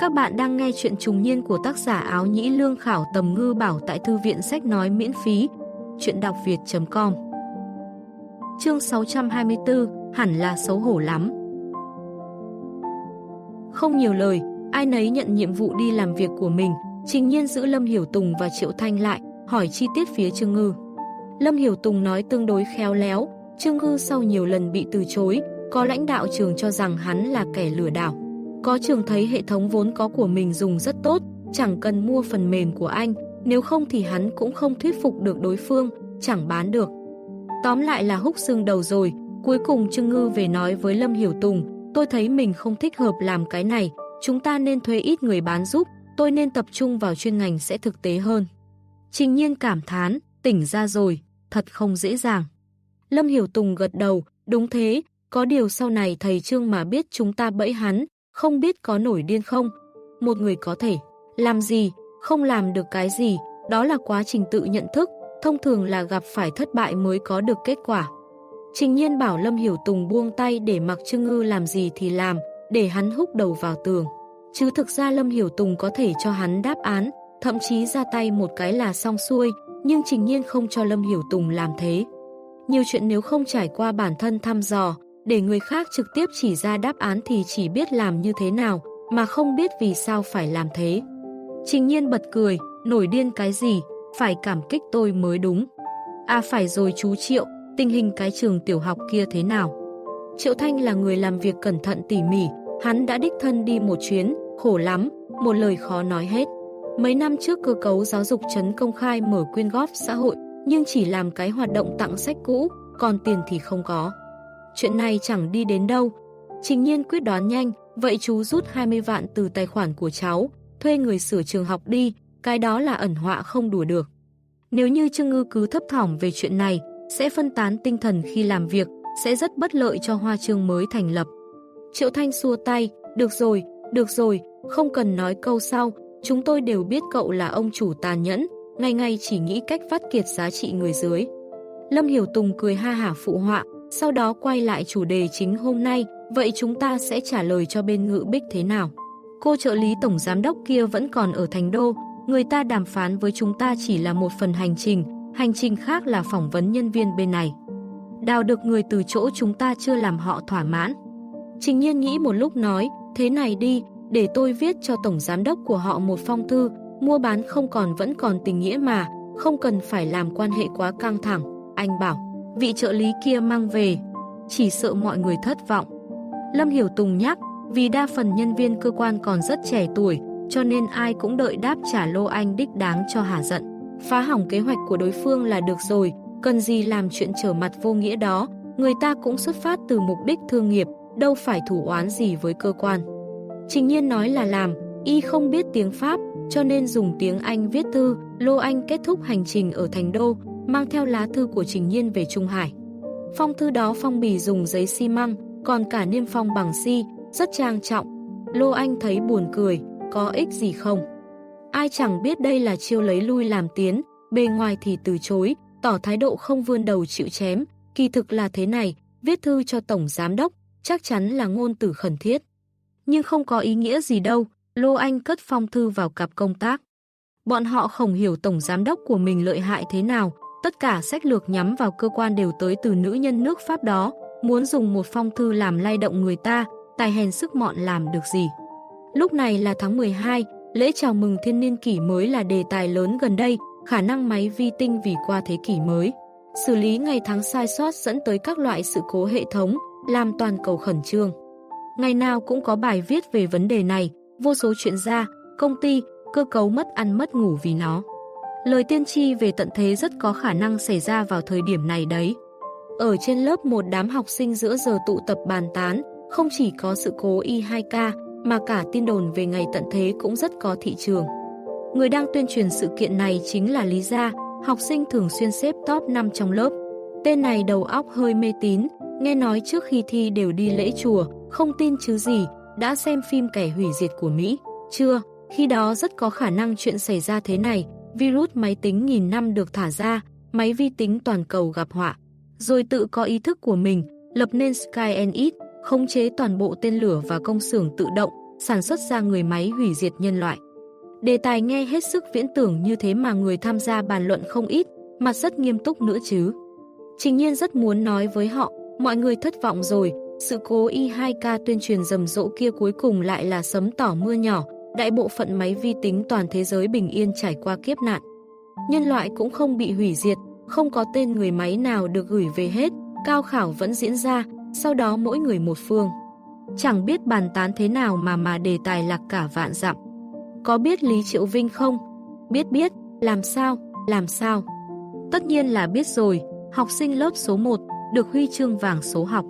Các bạn đang nghe chuyện trùng niên của tác giả áo nhĩ lương khảo tầm ngư bảo tại thư viện sách nói miễn phí, chuyện đọc việt.com Chương 624, hẳn là xấu hổ lắm. Không nhiều lời, ai nấy nhận nhiệm vụ đi làm việc của mình, trình nhiên giữ Lâm Hiểu Tùng và Triệu Thanh lại, hỏi chi tiết phía Trương Ngư. Lâm Hiểu Tùng nói tương đối khéo léo, Trương Ngư sau nhiều lần bị từ chối, có lãnh đạo trường cho rằng hắn là kẻ lừa đảo. Có trường thấy hệ thống vốn có của mình dùng rất tốt, chẳng cần mua phần mềm của anh, nếu không thì hắn cũng không thuyết phục được đối phương, chẳng bán được. Tóm lại là húc xương đầu rồi, cuối cùng Trương Ngư về nói với Lâm Hiểu Tùng, tôi thấy mình không thích hợp làm cái này, chúng ta nên thuê ít người bán giúp, tôi nên tập trung vào chuyên ngành sẽ thực tế hơn. Trình nhiên cảm thán, tỉnh ra rồi, thật không dễ dàng. Lâm Hiểu Tùng gật đầu, đúng thế, có điều sau này thầy Trương mà biết chúng ta bẫy hắn, không biết có nổi điên không. Một người có thể làm gì, không làm được cái gì, đó là quá trình tự nhận thức, thông thường là gặp phải thất bại mới có được kết quả. Trình nhiên bảo Lâm Hiểu Tùng buông tay để mặc Trương Ngư làm gì thì làm, để hắn húc đầu vào tường. Chứ thực ra Lâm Hiểu Tùng có thể cho hắn đáp án, thậm chí ra tay một cái là xong xuôi, nhưng Trình Nhiên không cho Lâm Hiểu Tùng làm thế. Nhiều chuyện nếu không trải qua bản thân thăm dò, để người khác trực tiếp chỉ ra đáp án thì chỉ biết làm như thế nào, mà không biết vì sao phải làm thế. Trình Nhiên bật cười, nổi điên cái gì, phải cảm kích tôi mới đúng. À phải rồi chú Triệu, tình hình cái trường tiểu học kia thế nào? Triệu Thanh là người làm việc cẩn thận tỉ mỉ, hắn đã đích thân đi một chuyến, khổ lắm, một lời khó nói hết. Mấy năm trước cơ cấu giáo dục trấn công khai mở quyên góp xã hội, nhưng chỉ làm cái hoạt động tặng sách cũ, còn tiền thì không có. Chuyện này chẳng đi đến đâu. Trình nhiên quyết đoán nhanh, vậy chú rút 20 vạn từ tài khoản của cháu, thuê người sửa trường học đi, cái đó là ẩn họa không đùa được. Nếu như Trương Ngư cứ thấp thỏm về chuyện này, sẽ phân tán tinh thần khi làm việc, sẽ rất bất lợi cho hoa trường mới thành lập. Triệu Thanh xua tay, được rồi, được rồi, không cần nói câu sau, chúng tôi đều biết cậu là ông chủ tàn nhẫn, ngày ngày chỉ nghĩ cách phát kiệt giá trị người dưới. Lâm Hiểu Tùng cười ha hả phụ họa, sau đó quay lại chủ đề chính hôm nay, vậy chúng ta sẽ trả lời cho bên ngự bích thế nào? Cô trợ lý tổng giám đốc kia vẫn còn ở Thành Đô, người ta đàm phán với chúng ta chỉ là một phần hành trình, hành trình khác là phỏng vấn nhân viên bên này. Đào được người từ chỗ chúng ta chưa làm họ thỏa mãn. Trình nhiên nghĩ một lúc nói, thế này đi, để tôi viết cho tổng giám đốc của họ một phong thư, mua bán không còn vẫn còn tình nghĩa mà, không cần phải làm quan hệ quá căng thẳng. Anh bảo, vị trợ lý kia mang về, chỉ sợ mọi người thất vọng. Lâm Hiểu Tùng nhắc, vì đa phần nhân viên cơ quan còn rất trẻ tuổi, cho nên ai cũng đợi đáp trả lô anh đích đáng cho hả giận. Phá hỏng kế hoạch của đối phương là được rồi, cần gì làm chuyện trở mặt vô nghĩa đó, người ta cũng xuất phát từ mục đích thương nghiệp, đâu phải thủ oán gì với cơ quan. Trình nhiên nói là làm, y không biết tiếng Pháp, cho nên dùng tiếng Anh viết thư, Lô Anh kết thúc hành trình ở Thành Đô, mang theo lá thư của Trình Nhiên về Trung Hải. Phong thư đó phong bì dùng giấy xi măng, còn cả niêm phong bằng si, rất trang trọng. Lô Anh thấy buồn cười, có ích gì không? Ai chẳng biết đây là chiêu lấy lui làm tiến, bề ngoài thì từ chối, tỏ thái độ không vươn đầu chịu chém, kỳ thực là thế này, viết thư cho Tổng Giám Đốc, chắc chắn là ngôn từ khẩn thiết. Nhưng không có ý nghĩa gì đâu, Lô Anh cất phong thư vào cặp công tác. Bọn họ không hiểu Tổng Giám Đốc của mình lợi hại thế nào, tất cả sách lược nhắm vào cơ quan đều tới từ nữ nhân nước Pháp đó, muốn dùng một phong thư làm lay động người ta, tài hèn sức mọn làm được gì. Lúc này là tháng 12, lễ chào mừng thiên niên kỷ mới là đề tài lớn gần đây, khả năng máy vi tinh vì qua thế kỷ mới. Xử lý ngày tháng sai sót dẫn tới các loại sự cố hệ thống, làm toàn cầu khẩn trương. Ngày nào cũng có bài viết về vấn đề này, vô số chuyện gia, công ty, cơ cấu mất ăn mất ngủ vì nó. Lời tiên tri về tận thế rất có khả năng xảy ra vào thời điểm này đấy. Ở trên lớp một đám học sinh giữa giờ tụ tập bàn tán, không chỉ có sự cố Y2K, mà cả tin đồn về ngày tận thế cũng rất có thị trường. Người đang tuyên truyền sự kiện này chính là Lý Gia, học sinh thường xuyên xếp top 5 trong lớp. Tên này đầu óc hơi mê tín, nghe nói trước khi thi đều đi lễ chùa, không tin chứ gì, đã xem phim kẻ hủy diệt của Mỹ. Chưa, khi đó rất có khả năng chuyện xảy ra thế này, virus máy tính nghìn năm được thả ra, máy vi tính toàn cầu gặp họa. Rồi tự có ý thức của mình, lập nên Skynet, khống chế toàn bộ tên lửa và công xưởng tự động, sản xuất ra người máy hủy diệt nhân loại. Đề tài nghe hết sức viễn tưởng như thế mà người tham gia bàn luận không ít, mặt rất nghiêm túc nữa chứ. Trình nhiên rất muốn nói với họ, mọi người thất vọng rồi, sự cố Y2K tuyên truyền rầm rộ kia cuối cùng lại là sấm tỏ mưa nhỏ, đại bộ phận máy vi tính toàn thế giới bình yên trải qua kiếp nạn. Nhân loại cũng không bị hủy diệt, không có tên người máy nào được gửi về hết, cao khảo vẫn diễn ra, sau đó mỗi người một phương. Chẳng biết bàn tán thế nào mà mà đề tài lạc cả vạn dặm. Có biết Lý Triệu Vinh không? Biết biết, làm sao, làm sao? Tất nhiên là biết rồi, học sinh lớp số 1, được huy chương vàng số học.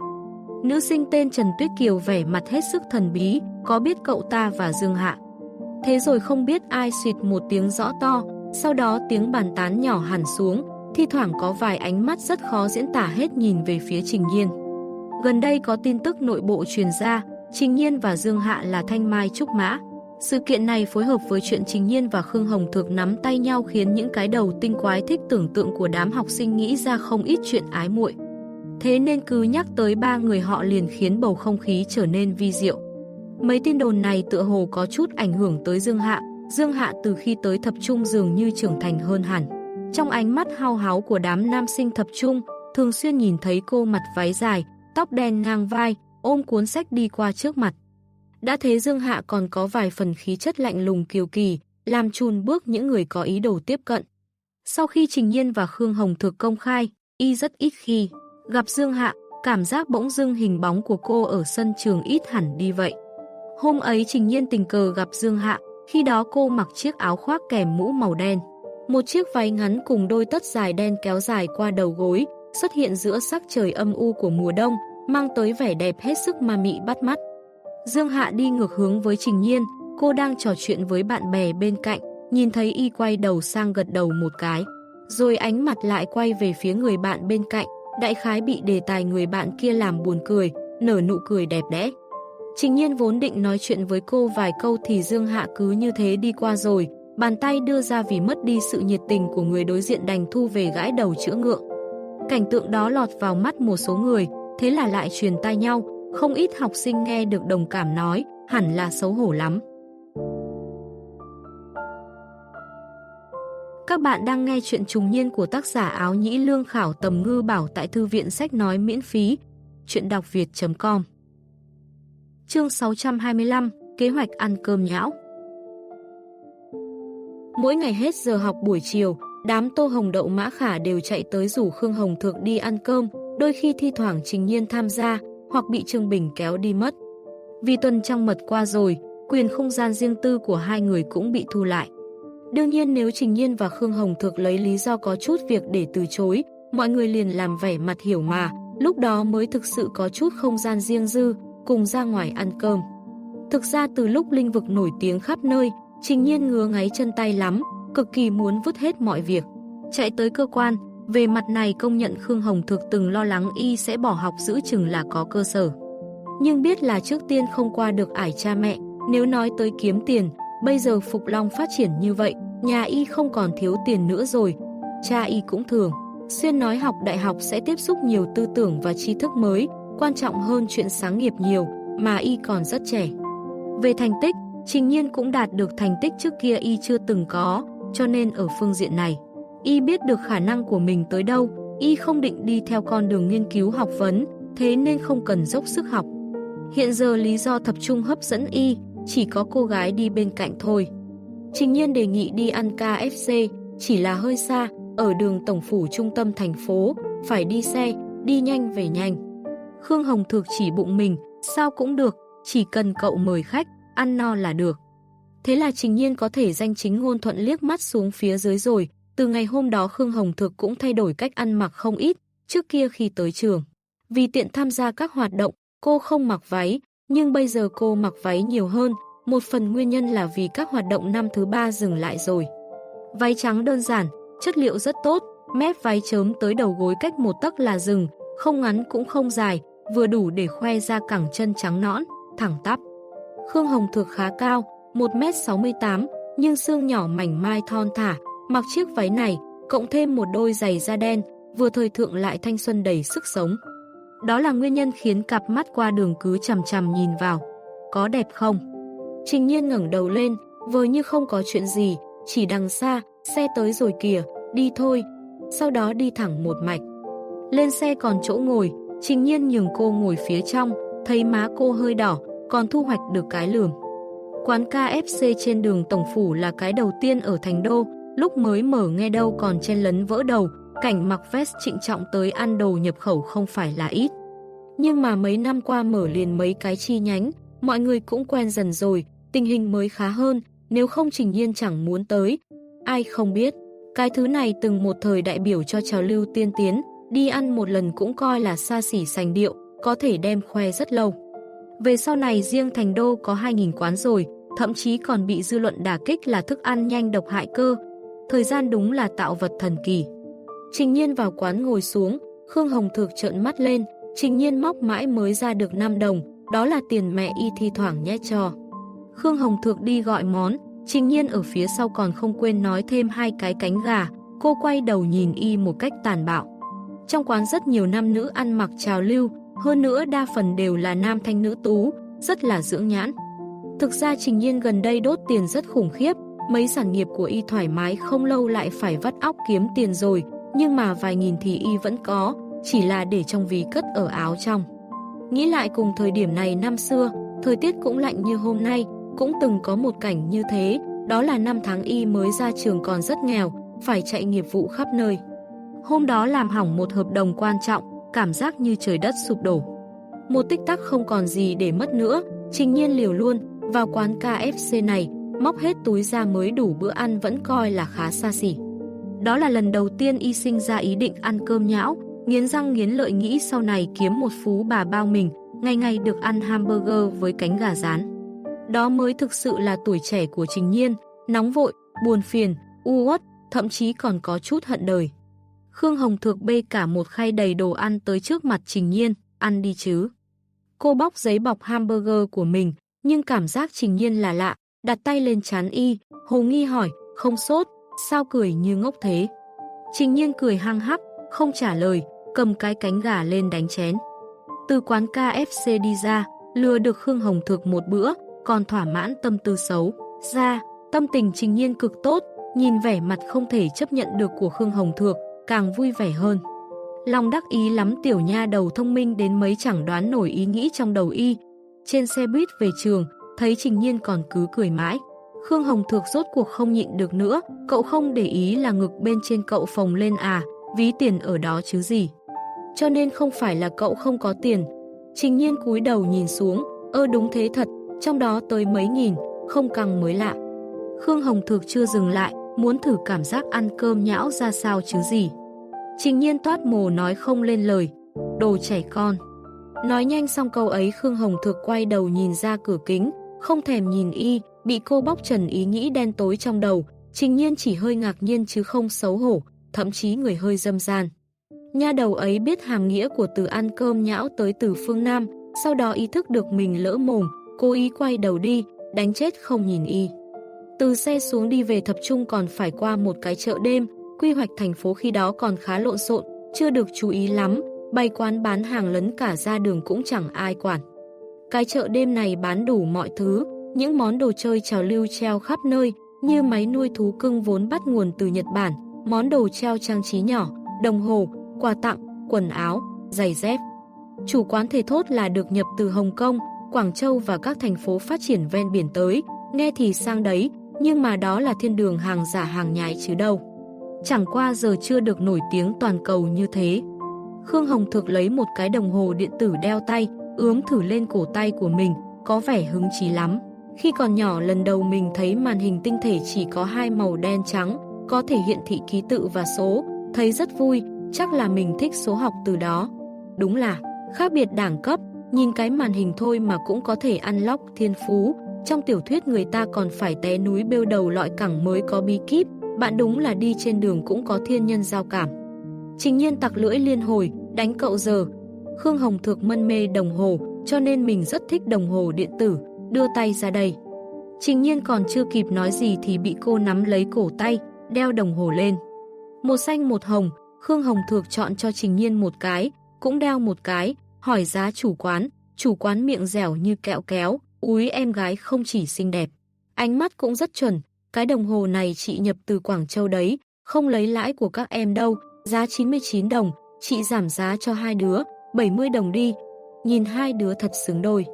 Nữ sinh tên Trần Tuyết Kiều vẻ mặt hết sức thần bí, có biết cậu ta và Dương Hạ. Thế rồi không biết ai xịt một tiếng rõ to, sau đó tiếng bàn tán nhỏ hẳn xuống, thi thoảng có vài ánh mắt rất khó diễn tả hết nhìn về phía Trình Nhiên. Gần đây có tin tức nội bộ truyền ra, Trình Nhiên và Dương Hạ là thanh mai trúc mã. Sự kiện này phối hợp với chuyện Trình Nhiên và Khương Hồng Thược nắm tay nhau khiến những cái đầu tinh quái thích tưởng tượng của đám học sinh nghĩ ra không ít chuyện ái muội. Thế nên cứ nhắc tới ba người họ liền khiến bầu không khí trở nên vi diệu. Mấy tin đồn này tựa hồ có chút ảnh hưởng tới Dương Hạ. Dương Hạ từ khi tới thập trung dường như trưởng thành hơn hẳn. Trong ánh mắt hao háo của đám nam sinh thập trung, thường xuyên nhìn thấy cô mặt váy dài, tóc đen ngang vai, ôm cuốn sách đi qua trước mặt. Đã thế Dương Hạ còn có vài phần khí chất lạnh lùng kiều kỳ, làm chùn bước những người có ý đồ tiếp cận. Sau khi Trình Nhiên và Khương Hồng thực công khai, y rất ít khi gặp Dương Hạ, cảm giác bỗng dưng hình bóng của cô ở sân trường ít hẳn đi vậy. Hôm ấy Trình Nhiên tình cờ gặp Dương Hạ, khi đó cô mặc chiếc áo khoác kèm mũ màu đen. Một chiếc váy ngắn cùng đôi tất dài đen kéo dài qua đầu gối, xuất hiện giữa sắc trời âm u của mùa đông, mang tới vẻ đẹp hết sức ma mị bắt mắt. Dương Hạ đi ngược hướng với Trình Nhiên, cô đang trò chuyện với bạn bè bên cạnh, nhìn thấy y quay đầu sang gật đầu một cái. Rồi ánh mặt lại quay về phía người bạn bên cạnh, đại khái bị đề tài người bạn kia làm buồn cười, nở nụ cười đẹp đẽ. Trình nhiên vốn định nói chuyện với cô vài câu thì Dương Hạ cứ như thế đi qua rồi, bàn tay đưa ra vì mất đi sự nhiệt tình của người đối diện đành thu về gãi đầu chữa ngượng. Cảnh tượng đó lọt vào mắt một số người, thế là lại truyền tai nhau, không ít học sinh nghe được đồng cảm nói, hẳn là xấu hổ lắm. Các bạn đang nghe chuyện trùng niên của tác giả áo nhĩ lương khảo tầm ngư bảo tại thư viện sách nói miễn phí. Chuyện đọc việt.com Chương 625 Kế hoạch ăn cơm nhão Mỗi ngày hết giờ học buổi chiều, đám tô hồng đậu mã khả đều chạy tới rủ Khương Hồng Thược đi ăn cơm, đôi khi thi thoảng trình nhiên tham gia, hoặc bị Trương Bình kéo đi mất. Vì tuần trăng mật qua rồi, quyền không gian riêng tư của hai người cũng bị thu lại. Đương nhiên nếu Trình Nhiên và Khương Hồng Thược lấy lý do có chút việc để từ chối, mọi người liền làm vẻ mặt hiểu mà, lúc đó mới thực sự có chút không gian riêng dư, cùng ra ngoài ăn cơm. Thực ra từ lúc linh vực nổi tiếng khắp nơi, Trình Nhiên ngứa ngáy chân tay lắm, cực kỳ muốn vứt hết mọi việc. Chạy tới cơ quan, về mặt này công nhận Khương Hồng Thực từng lo lắng y sẽ bỏ học giữ chừng là có cơ sở. Nhưng biết là trước tiên không qua được ải cha mẹ, nếu nói tới kiếm tiền, bây giờ Phục Long phát triển như vậy, nhà y không còn thiếu tiền nữa rồi. Cha y cũng thường, xuyên nói học đại học sẽ tiếp xúc nhiều tư tưởng và tri thức mới, quan trọng hơn chuyện sáng nghiệp nhiều, mà y còn rất trẻ. Về thành tích, Trình Nhiên cũng đạt được thành tích trước kia y chưa từng có, cho nên ở phương diện này, y biết được khả năng của mình tới đâu, y không định đi theo con đường nghiên cứu học vấn, thế nên không cần dốc sức học. Hiện giờ lý do tập trung hấp dẫn y, chỉ có cô gái đi bên cạnh thôi. Trình Nhiên đề nghị đi ăn KFC, chỉ là hơi xa, ở đường tổng phủ trung tâm thành phố, phải đi xe, đi nhanh về nhanh. Khương Hồng Thược chỉ bụng mình, sao cũng được, chỉ cần cậu mời khách, ăn no là được. Thế là Trình Nhiên có thể danh chính ngôn thuận liếc mắt xuống phía dưới rồi, từ ngày hôm đó Khương Hồng Thược cũng thay đổi cách ăn mặc không ít, trước kia khi tới trường. Vì tiện tham gia các hoạt động, cô không mặc váy, nhưng bây giờ cô mặc váy nhiều hơn, một phần nguyên nhân là vì các hoạt động năm thứ ba dừng lại rồi. Váy trắng đơn giản, chất liệu rất tốt, mép váy chớm tới đầu gối cách một tấc là rừng, không ngắn cũng không dài, vừa đủ để khoe ra cẳng chân trắng nõn, thẳng tắp. Khương Hồng Thược khá cao, 1m68, nhưng xương nhỏ mảnh mai thon thả, mặc chiếc váy này, cộng thêm một đôi giày da đen, vừa thời thượng lại thanh xuân đầy sức sống. Đó là nguyên nhân khiến cặp mắt qua đường cứ chằm chằm nhìn vào. Có đẹp không? Trình nhiên ngẩng đầu lên, vời như không có chuyện gì, chỉ đằng xa, xe tới rồi kìa, đi thôi. Sau đó đi thẳng một mạch. Lên xe còn chỗ ngồi, trình nhiên nhường cô ngồi phía trong, thấy má cô hơi đỏ, còn thu hoạch được cái lườm. Quán KFC trên đường Tổng Phủ là cái đầu tiên ở Thành Đô, lúc mới mở nghe đâu còn chen lấn vỡ đầu, cảnh mặc vest trịnh trọng tới ăn đồ nhập khẩu không phải là ít. nhưng mà mấy năm qua mở liền mấy cái chi nhánh, mọi người cũng quen dần rồi, tình hình mới khá hơn, nếu không Trình Nhiên chẳng muốn tới. Ai không biết, cái thứ này từng một thời đại biểu cho trào lưu tiên tiến, đi ăn một lần cũng coi là xa xỉ sành điệu, có thể đem khoe rất lâu. Về sau này riêng thành đô có 2.000 quán rồi, thậm chí còn bị dư luận đả kích là thức ăn nhanh độc hại cơ. Thời gian đúng là tạo vật thần kỳ. Trình nhiên vào quán ngồi xuống, Khương Hồng Thược trợn mắt lên, trình nhiên móc mãi mới ra được 5 đồng, đó là tiền mẹ y thi thoảng nhét cho. Khương Hồng Thược đi gọi món, trình nhiên ở phía sau còn không quên nói thêm hai cái cánh gà, cô quay đầu nhìn y một cách tàn bạo. Trong quán rất nhiều nam nữ ăn mặc trào lưu, hơn nữa đa phần đều là nam thanh nữ tú, rất là dưỡng nhãn. Thực ra Trình Nhiên gần đây đốt tiền rất khủng khiếp, mấy sản nghiệp của y thoải mái không lâu lại phải vắt óc kiếm tiền rồi, nhưng mà vài nghìn thì y vẫn có, chỉ là để trong ví cất ở áo trong. Nghĩ lại cùng thời điểm này năm xưa, thời tiết cũng lạnh như hôm nay, cũng từng có một cảnh như thế, đó là năm tháng y mới ra trường còn rất nghèo, phải chạy nghiệp vụ khắp nơi. Hôm đó làm hỏng một hợp đồng quan trọng, cảm giác như trời đất sụp đổ. Một tích tắc không còn gì để mất nữa, trình nhiên liều luôn, vào quán KFC này, móc hết túi ra mới đủ bữa ăn vẫn coi là khá xa xỉ. Đó là lần đầu tiên y sinh ra ý định ăn cơm nhão, nghiến răng nghiến lợi nghĩ sau này kiếm một phú bà bao mình, ngày ngày được ăn hamburger với cánh gà rán. Đó mới thực sự là tuổi trẻ của Trình Nhiên, nóng vội, buồn phiền, u uất, thậm chí còn có chút hận đời. Khương Hồng Thược bê cả một khay đầy đồ ăn tới trước mặt Trình Nhiên, ăn đi chứ. Cô bóc giấy bọc hamburger của mình, nhưng cảm giác Trình Nhiên là lạ, đặt tay lên chán y, hồ nghi hỏi, không sốt, sao cười như ngốc thế. Trình Nhiên cười hăng hắc, không trả lời, cầm cái cánh gà lên đánh chén. Từ quán KFC đi ra, lừa được Khương Hồng Thược một bữa, còn thỏa mãn tâm tư xấu. Ra, tâm tình Trình Nhiên cực tốt, nhìn vẻ mặt không thể chấp nhận được của Khương Hồng Thược, càng vui vẻ hơn. lòng đắc ý lắm tiểu nha đầu thông minh đến mấy chẳng đoán nổi ý nghĩ trong đầu y. Trên xe buýt về trường, thấy Trình Nhiên còn cứ cười mãi. Khương Hồng Thược rốt cuộc không nhịn được nữa, cậu không để ý là ngực bên trên cậu phồng lên à, ví tiền ở đó chứ gì. Cho nên không phải là cậu không có tiền. Trình Nhiên cúi đầu nhìn xuống, ơ đúng thế thật, trong đó tới mấy nghìn, không căng mới lạ. Khương Hồng Thược chưa dừng lại, muốn thử cảm giác ăn cơm nhão ra sao chứ gì. Trình nhiên toát mồ nói không lên lời, đồ trẻ con. Nói nhanh xong câu ấy Khương Hồng Thực quay đầu nhìn ra cửa kính, không thèm nhìn y, bị cô bóc trần ý nghĩ đen tối trong đầu, trình nhiên chỉ hơi ngạc nhiên chứ không xấu hổ, thậm chí người hơi dâm gian. Nha đầu ấy biết hàm nghĩa của từ ăn cơm nhão tới từ phương Nam, sau đó ý thức được mình lỡ mồm, cố ý quay đầu đi, đánh chết không nhìn y. Từ xe xuống đi về tập trung còn phải qua một cái chợ đêm, quy hoạch thành phố khi đó còn khá lộn xộn, chưa được chú ý lắm, bày quán bán hàng lấn cả ra đường cũng chẳng ai quản. Cái chợ đêm này bán đủ mọi thứ, những món đồ chơi trào lưu treo khắp nơi, như máy nuôi thú cưng vốn bắt nguồn từ Nhật Bản, món đồ treo trang trí nhỏ, đồng hồ, quà tặng, quần áo, giày dép. Chủ quán thể thốt là được nhập từ Hồng Kông, Quảng Châu và các thành phố phát triển ven biển tới, nghe thì sang đấy, nhưng mà đó là thiên đường hàng giả hàng nhái chứ đâu. Chẳng qua giờ chưa được nổi tiếng toàn cầu như thế. Khương Hồng Thực lấy một cái đồng hồ điện tử đeo tay, ướm thử lên cổ tay của mình, có vẻ hứng chí lắm. Khi còn nhỏ lần đầu mình thấy màn hình tinh thể chỉ có hai màu đen trắng, có thể hiện thị ký tự và số, thấy rất vui, chắc là mình thích số học từ đó. Đúng là, khác biệt đẳng cấp, nhìn cái màn hình thôi mà cũng có thể ăn lóc thiên phú, trong tiểu thuyết người ta còn phải té núi bêu đầu loại cẳng mới có bí kíp, bạn đúng là đi trên đường cũng có thiên nhân giao cảm. Trình nhiên tặc lưỡi liên hồi, đánh cậu giờ. Khương Hồng Thược mân mê đồng hồ, cho nên mình rất thích đồng hồ điện tử, đưa tay ra đây. Trình nhiên còn chưa kịp nói gì thì bị cô nắm lấy cổ tay, đeo đồng hồ lên. Một xanh một hồng, Khương Hồng Thược chọn cho Trình nhiên một cái, cũng đeo một cái, hỏi giá chủ quán, chủ quán miệng dẻo như kẹo kéo, úi em gái không chỉ xinh đẹp, ánh mắt cũng rất chuẩn, cái đồng hồ này chị nhập từ Quảng Châu đấy, không lấy lãi của các em đâu, giá 99 đồng, chị giảm giá cho hai đứa, 70 đồng đi, nhìn hai đứa thật xứng đôi.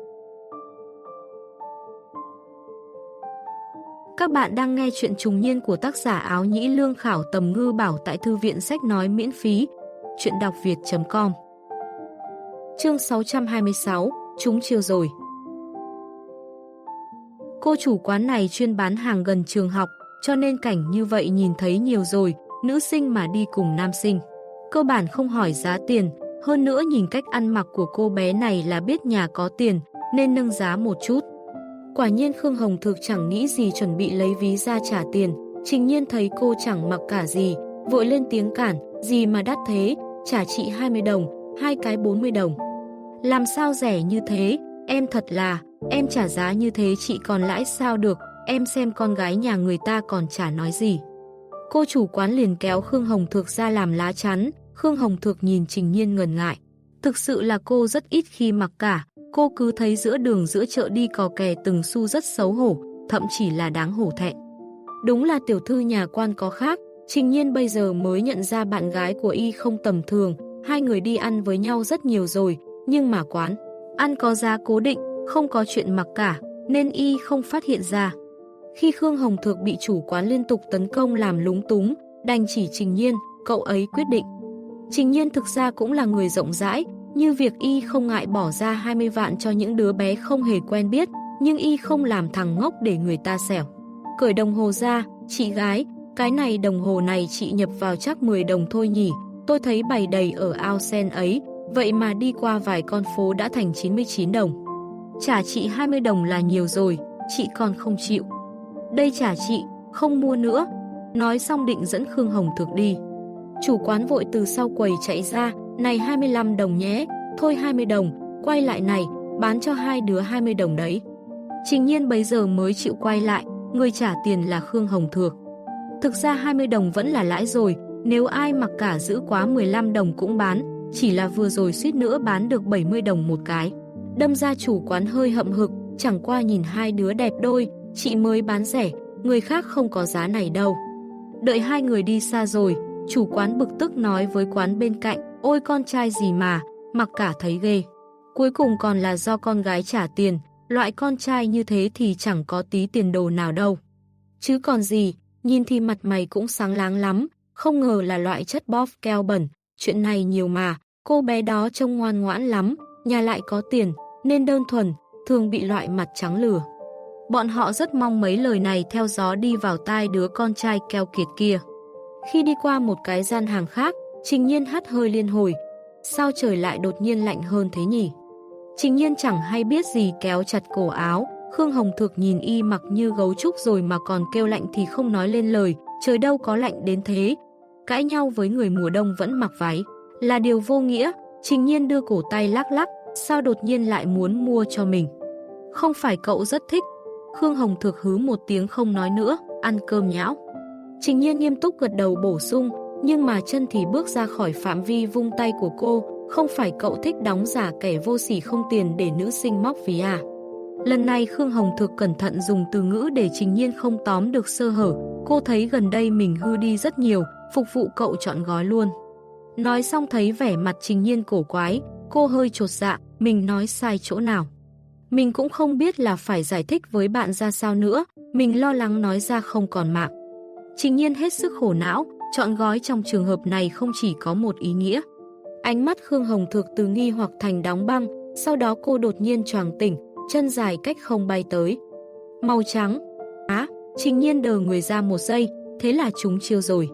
Các bạn đang nghe chuyện trùng niên của tác giả áo nhĩ lương khảo tầm ngư bảo tại thư viện sách nói miễn phí, chuyện đọc việt.com Chương 626, chúng chiêu rồi. Cô chủ quán này chuyên bán hàng gần trường học, cho nên cảnh như vậy nhìn thấy nhiều rồi, nữ sinh mà đi cùng nam sinh. Cơ bản không hỏi giá tiền, hơn nữa nhìn cách ăn mặc của cô bé này là biết nhà có tiền, nên nâng giá một chút. Quả nhiên Khương Hồng Thực chẳng nghĩ gì chuẩn bị lấy ví ra trả tiền, trình nhiên thấy cô chẳng mặc cả gì, vội lên tiếng cản, gì mà đắt thế, trả chị 20 đồng, hai cái 40 đồng. Làm sao rẻ như thế, em thật là, em trả giá như thế chị còn lãi sao được, em xem con gái nhà người ta còn chả nói gì. Cô chủ quán liền kéo Khương Hồng Thược ra làm lá chắn, Khương Hồng Thược nhìn Trình Nhiên ngần ngại. Thực sự là cô rất ít khi mặc cả, cô cứ thấy giữa đường giữa chợ đi cò kè từng xu rất xấu hổ, thậm chỉ là đáng hổ thẹn. Đúng là tiểu thư nhà quan có khác, Trình Nhiên bây giờ mới nhận ra bạn gái của y không tầm thường, hai người đi ăn với nhau rất nhiều rồi, nhưng mà quán, ăn có giá cố định, không có chuyện mặc cả, nên y không phát hiện ra. Khi Khương Hồng Thược bị chủ quán liên tục tấn công làm lúng túng, đành chỉ Trình Nhiên, cậu ấy quyết định. Trình Nhiên thực ra cũng là người rộng rãi, như việc y không ngại bỏ ra 20 vạn cho những đứa bé không hề quen biết, nhưng y không làm thằng ngốc để người ta xẻo. Cởi đồng hồ ra, chị gái, cái này đồng hồ này chị nhập vào chắc 10 đồng thôi nhỉ, tôi thấy bày đầy ở ao sen ấy, vậy mà đi qua vài con phố đã thành 99 đồng. Trả chị 20 đồng là nhiều rồi, chị còn không chịu. Đây trả chị, không mua nữa. Nói xong định dẫn Khương Hồng Thực đi. Chủ quán vội từ sau quầy chạy ra, này 25 đồng nhé, thôi 20 đồng, quay lại này, bán cho hai đứa 20 đồng đấy. Trình nhiên bấy giờ mới chịu quay lại, người trả tiền là Khương Hồng Thược. Thực ra 20 đồng vẫn là lãi rồi, nếu ai mặc cả giữ quá 15 đồng cũng bán, chỉ là vừa rồi suýt nữa bán được 70 đồng một cái. Đâm ra chủ quán hơi hậm hực, chẳng qua nhìn hai đứa đẹp đôi, chị mới bán rẻ, người khác không có giá này đâu. Đợi hai người đi xa rồi, chủ quán bực tức nói với quán bên cạnh, ôi con trai gì mà, mặc cả thấy ghê. Cuối cùng còn là do con gái trả tiền, loại con trai như thế thì chẳng có tí tiền đồ nào đâu. Chứ còn gì, nhìn thì mặt mày cũng sáng láng lắm, không ngờ là loại chất bóp keo bẩn, chuyện này nhiều mà, cô bé đó trông ngoan ngoãn lắm, nhà lại có tiền, nên đơn thuần, thường bị loại mặt trắng lừa. Bọn họ rất mong mấy lời này theo gió đi vào tai đứa con trai keo kiệt kia. Khi đi qua một cái gian hàng khác, Trình Nhiên hắt hơi liên hồi. Sao trời lại đột nhiên lạnh hơn thế nhỉ? Trình Nhiên chẳng hay biết gì kéo chặt cổ áo. Khương Hồng Thược nhìn y mặc như gấu trúc rồi mà còn kêu lạnh thì không nói lên lời. Trời đâu có lạnh đến thế. Cãi nhau với người mùa đông vẫn mặc váy. Là điều vô nghĩa. Trình Nhiên đưa cổ tay lắc lắc. Sao đột nhiên lại muốn mua cho mình? Không phải cậu rất thích. Khương Hồng Thược hứ một tiếng không nói nữa, ăn cơm nhão. Trình Nhiên nghiêm túc gật đầu bổ sung, nhưng mà chân thì bước ra khỏi phạm vi vung tay của cô, không phải cậu thích đóng giả kẻ vô sỉ không tiền để nữ sinh móc ví à. Lần này Khương Hồng Thực cẩn thận dùng từ ngữ để Trình Nhiên không tóm được sơ hở, cô thấy gần đây mình hư đi rất nhiều, phục vụ cậu chọn gói luôn. Nói xong thấy vẻ mặt Trình Nhiên cổ quái, cô hơi trột dạ, mình nói sai chỗ nào. Mình cũng không biết là phải giải thích với bạn ra sao nữa, mình lo lắng nói ra không còn mạng. Trình Nhiên hết sức khổ não, chọn gói trong trường hợp này không chỉ có một ý nghĩa. Ánh mắt Khương Hồng Thực từ nghi hoặc thành đóng băng, sau đó cô đột nhiên choàng tỉnh, chân dài cách không bay tới. Màu trắng. Á, Trình Nhiên đờ người ra một giây, thế là chúng chiêu rồi.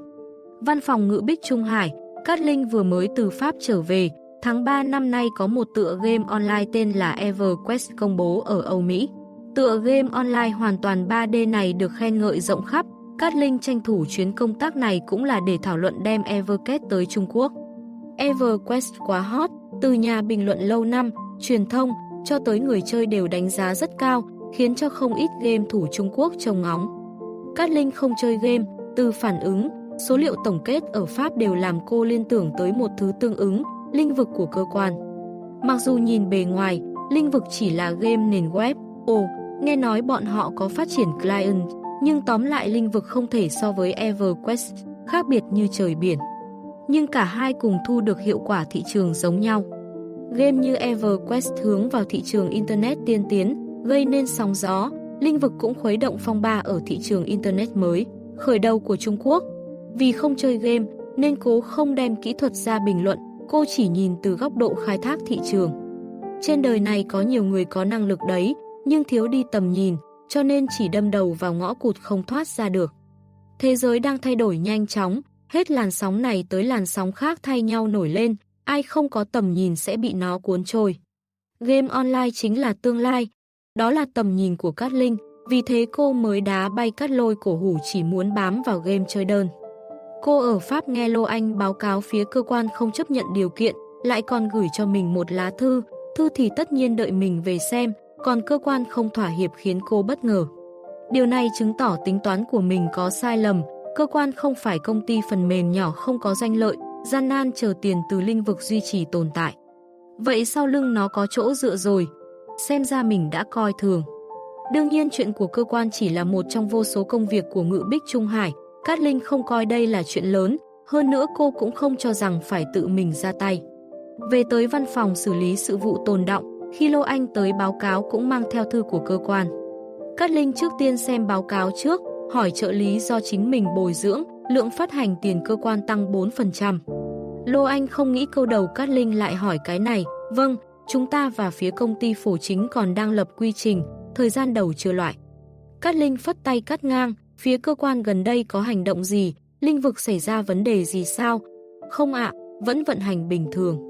Văn phòng ngữ bích Trung Hải, Cát Linh vừa mới từ Pháp trở về, tháng 3 năm nay có một tựa game online tên là EverQuest công bố ở Âu Mỹ. Tựa game online hoàn toàn 3D này được khen ngợi rộng khắp, Cát Linh tranh thủ chuyến công tác này cũng là để thảo luận đem EverQuest tới Trung Quốc. EverQuest quá hot, từ nhà bình luận lâu năm, truyền thông, cho tới người chơi đều đánh giá rất cao, khiến cho không ít game thủ Trung Quốc trông ngóng. Cát Linh không chơi game, từ phản ứng, số liệu tổng kết ở Pháp đều làm cô liên tưởng tới một thứ tương ứng, linh vực của cơ quan. Mặc dù nhìn bề ngoài, linh vực chỉ là game nền web, ồ, nghe nói bọn họ có phát triển client, nhưng tóm lại linh vực không thể so với EverQuest, khác biệt như trời biển. Nhưng cả hai cùng thu được hiệu quả thị trường giống nhau. Game như EverQuest hướng vào thị trường Internet tiên tiến, gây nên sóng gió, linh vực cũng khuấy động phong ba ở thị trường Internet mới, khởi đầu của Trung Quốc. Vì không chơi game, nên cố không đem kỹ thuật ra bình luận, cô chỉ nhìn từ góc độ khai thác thị trường. Trên đời này có nhiều người có năng lực đấy, nhưng thiếu đi tầm nhìn, cho nên chỉ đâm đầu vào ngõ cụt không thoát ra được. Thế giới đang thay đổi nhanh chóng, hết làn sóng này tới làn sóng khác thay nhau nổi lên, ai không có tầm nhìn sẽ bị nó cuốn trôi. Game online chính là tương lai, đó là tầm nhìn của Cát Linh, vì thế cô mới đá bay cắt lôi cổ hủ chỉ muốn bám vào game chơi đơn. Cô ở Pháp nghe Lô Anh báo cáo phía cơ quan không chấp nhận điều kiện, lại còn gửi cho mình một lá thư, thư thì tất nhiên đợi mình về xem, còn cơ quan không thỏa hiệp khiến cô bất ngờ. Điều này chứng tỏ tính toán của mình có sai lầm, cơ quan không phải công ty phần mềm nhỏ không có danh lợi, gian nan chờ tiền từ linh vực duy trì tồn tại. Vậy sau lưng nó có chỗ dựa rồi, xem ra mình đã coi thường. Đương nhiên chuyện của cơ quan chỉ là một trong vô số công việc của ngự bích Trung Hải, Cát Linh không coi đây là chuyện lớn, hơn nữa cô cũng không cho rằng phải tự mình ra tay. Về tới văn phòng xử lý sự vụ tồn động, khi Lô Anh tới báo cáo cũng mang theo thư của cơ quan. Cát Linh trước tiên xem báo cáo trước, hỏi trợ lý do chính mình bồi dưỡng, lượng phát hành tiền cơ quan tăng 4%. Lô Anh không nghĩ câu đầu Cát Linh lại hỏi cái này, vâng, chúng ta và phía công ty phổ chính còn đang lập quy trình, thời gian đầu chưa loại. Cát Linh phất tay cắt ngang, phía cơ quan gần đây có hành động gì, linh vực xảy ra vấn đề gì sao? Không ạ, vẫn vận hành bình thường.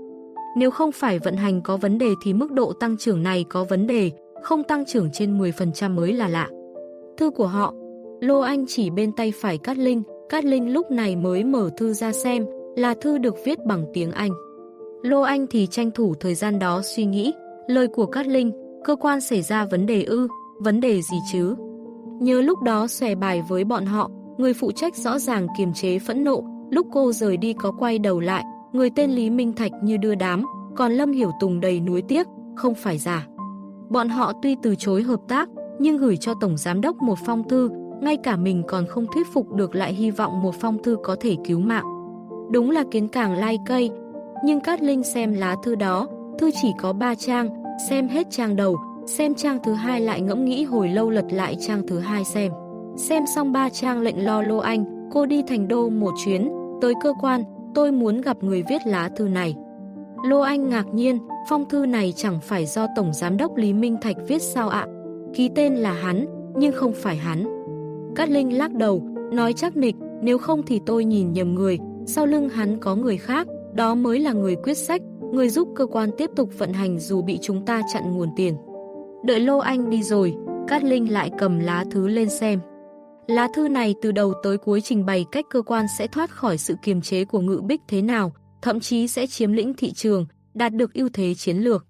Nếu không phải vận hành có vấn đề thì mức độ tăng trưởng này có vấn đề, không tăng trưởng trên 10% mới là lạ. Thư của họ, Lô Anh chỉ bên tay phải Cát Linh, Cát Linh lúc này mới mở thư ra xem, là thư được viết bằng tiếng Anh. Lô Anh thì tranh thủ thời gian đó suy nghĩ, lời của Cát Linh, cơ quan xảy ra vấn đề ư, vấn đề gì chứ? Nhớ lúc đó xòe bài với bọn họ, người phụ trách rõ ràng kiềm chế phẫn nộ, lúc cô rời đi có quay đầu lại, người tên Lý Minh Thạch như đưa đám, còn Lâm Hiểu Tùng đầy nuối tiếc, không phải giả. Bọn họ tuy từ chối hợp tác, nhưng gửi cho Tổng Giám đốc một phong thư, ngay cả mình còn không thuyết phục được lại hy vọng một phong thư có thể cứu mạng. Đúng là kiến càng lai cây, nhưng Cát Linh xem lá thư đó, thư chỉ có 3 trang, xem hết trang đầu, xem trang thứ hai lại ngẫm nghĩ hồi lâu lật lại trang thứ hai xem. Xem xong ba trang lệnh lo lô anh, cô đi thành đô một chuyến, tới cơ quan, tôi muốn gặp người viết lá thư này. Lô Anh ngạc nhiên, phong thư này chẳng phải do Tổng Giám đốc Lý Minh Thạch viết sao ạ? Ký tên là hắn, nhưng không phải hắn. Cát Linh lắc đầu, nói chắc nịch, nếu không thì tôi nhìn nhầm người, sau lưng hắn có người khác, đó mới là người quyết sách, người giúp cơ quan tiếp tục vận hành dù bị chúng ta chặn nguồn tiền. Đợi Lô Anh đi rồi, Cát Linh lại cầm lá thư lên xem. Lá thư này từ đầu tới cuối trình bày cách cơ quan sẽ thoát khỏi sự kiềm chế của ngự bích thế nào, thậm chí sẽ chiếm lĩnh thị trường, đạt được ưu thế chiến lược.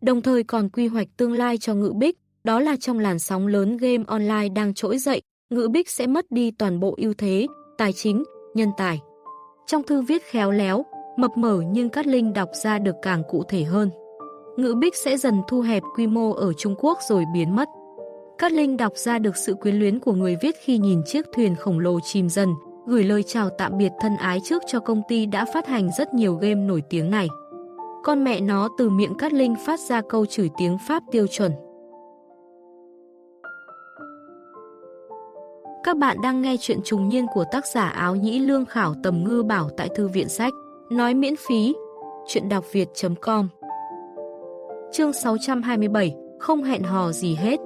Đồng thời còn quy hoạch tương lai cho ngự bích, đó là trong làn sóng lớn game online đang trỗi dậy, ngự bích sẽ mất đi toàn bộ ưu thế, tài chính, nhân tài. Trong thư viết khéo léo, mập mở nhưng Cát Linh đọc ra được càng cụ thể hơn. Ngữ bích sẽ dần thu hẹp quy mô ở Trung Quốc rồi biến mất. Cát Linh đọc ra được sự quyến luyến của người viết khi nhìn chiếc thuyền khổng lồ chìm dần, gửi lời chào tạm biệt thân ái trước cho công ty đã phát hành rất nhiều game nổi tiếng này. Con mẹ nó từ miệng Cát Linh phát ra câu chửi tiếng Pháp tiêu chuẩn. Các bạn đang nghe chuyện trùng niên của tác giả áo nhĩ lương khảo tầm ngư bảo tại thư viện sách. Nói miễn phí. Chuyện đọc việt.com Chương 627 Không hẹn hò gì hết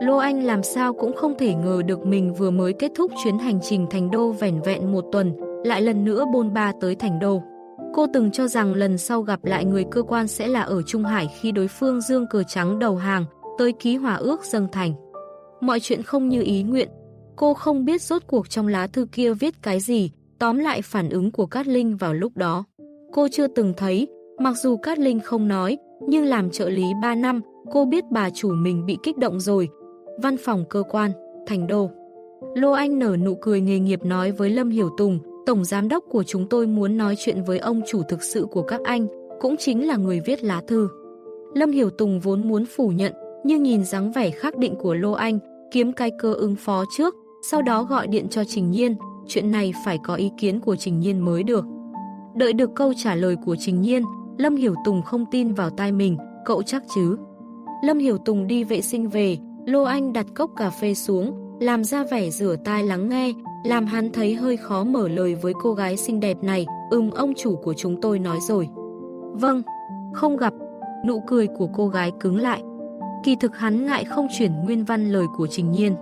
Lô Anh làm sao cũng không thể ngờ được mình vừa mới kết thúc chuyến hành trình thành đô vẻn vẹn một tuần, lại lần nữa bôn ba tới thành đô. Cô từng cho rằng lần sau gặp lại người cơ quan sẽ là ở Trung Hải khi đối phương dương cờ trắng đầu hàng, tới ký hòa ước dâng thành. Mọi chuyện không như ý nguyện. Cô không biết rốt cuộc trong lá thư kia viết cái gì, tóm lại phản ứng của Cát Linh vào lúc đó. Cô chưa từng thấy, mặc dù Cát Linh không nói, nhưng làm trợ lý 3 năm, cô biết bà chủ mình bị kích động rồi. Văn phòng cơ quan, thành đô. Lô Anh nở nụ cười nghề nghiệp nói với Lâm Hiểu Tùng, Tổng Giám đốc của chúng tôi muốn nói chuyện với ông chủ thực sự của các anh, cũng chính là người viết lá thư. Lâm Hiểu Tùng vốn muốn phủ nhận, nhưng nhìn dáng vẻ khắc định của Lô Anh, kiếm cái cơ ứng phó trước, sau đó gọi điện cho Trình Nhiên, chuyện này phải có ý kiến của Trình Nhiên mới được. Đợi được câu trả lời của Trình Nhiên, Lâm Hiểu Tùng không tin vào tai mình, cậu chắc chứ. Lâm Hiểu Tùng đi vệ sinh về, Lô Anh đặt cốc cà phê xuống, làm ra vẻ rửa tai lắng nghe, làm hắn thấy hơi khó mở lời với cô gái xinh đẹp này, ừm ông chủ của chúng tôi nói rồi. Vâng, không gặp, nụ cười của cô gái cứng lại. Kỳ thực hắn ngại không chuyển nguyên văn lời của Trình Nhiên.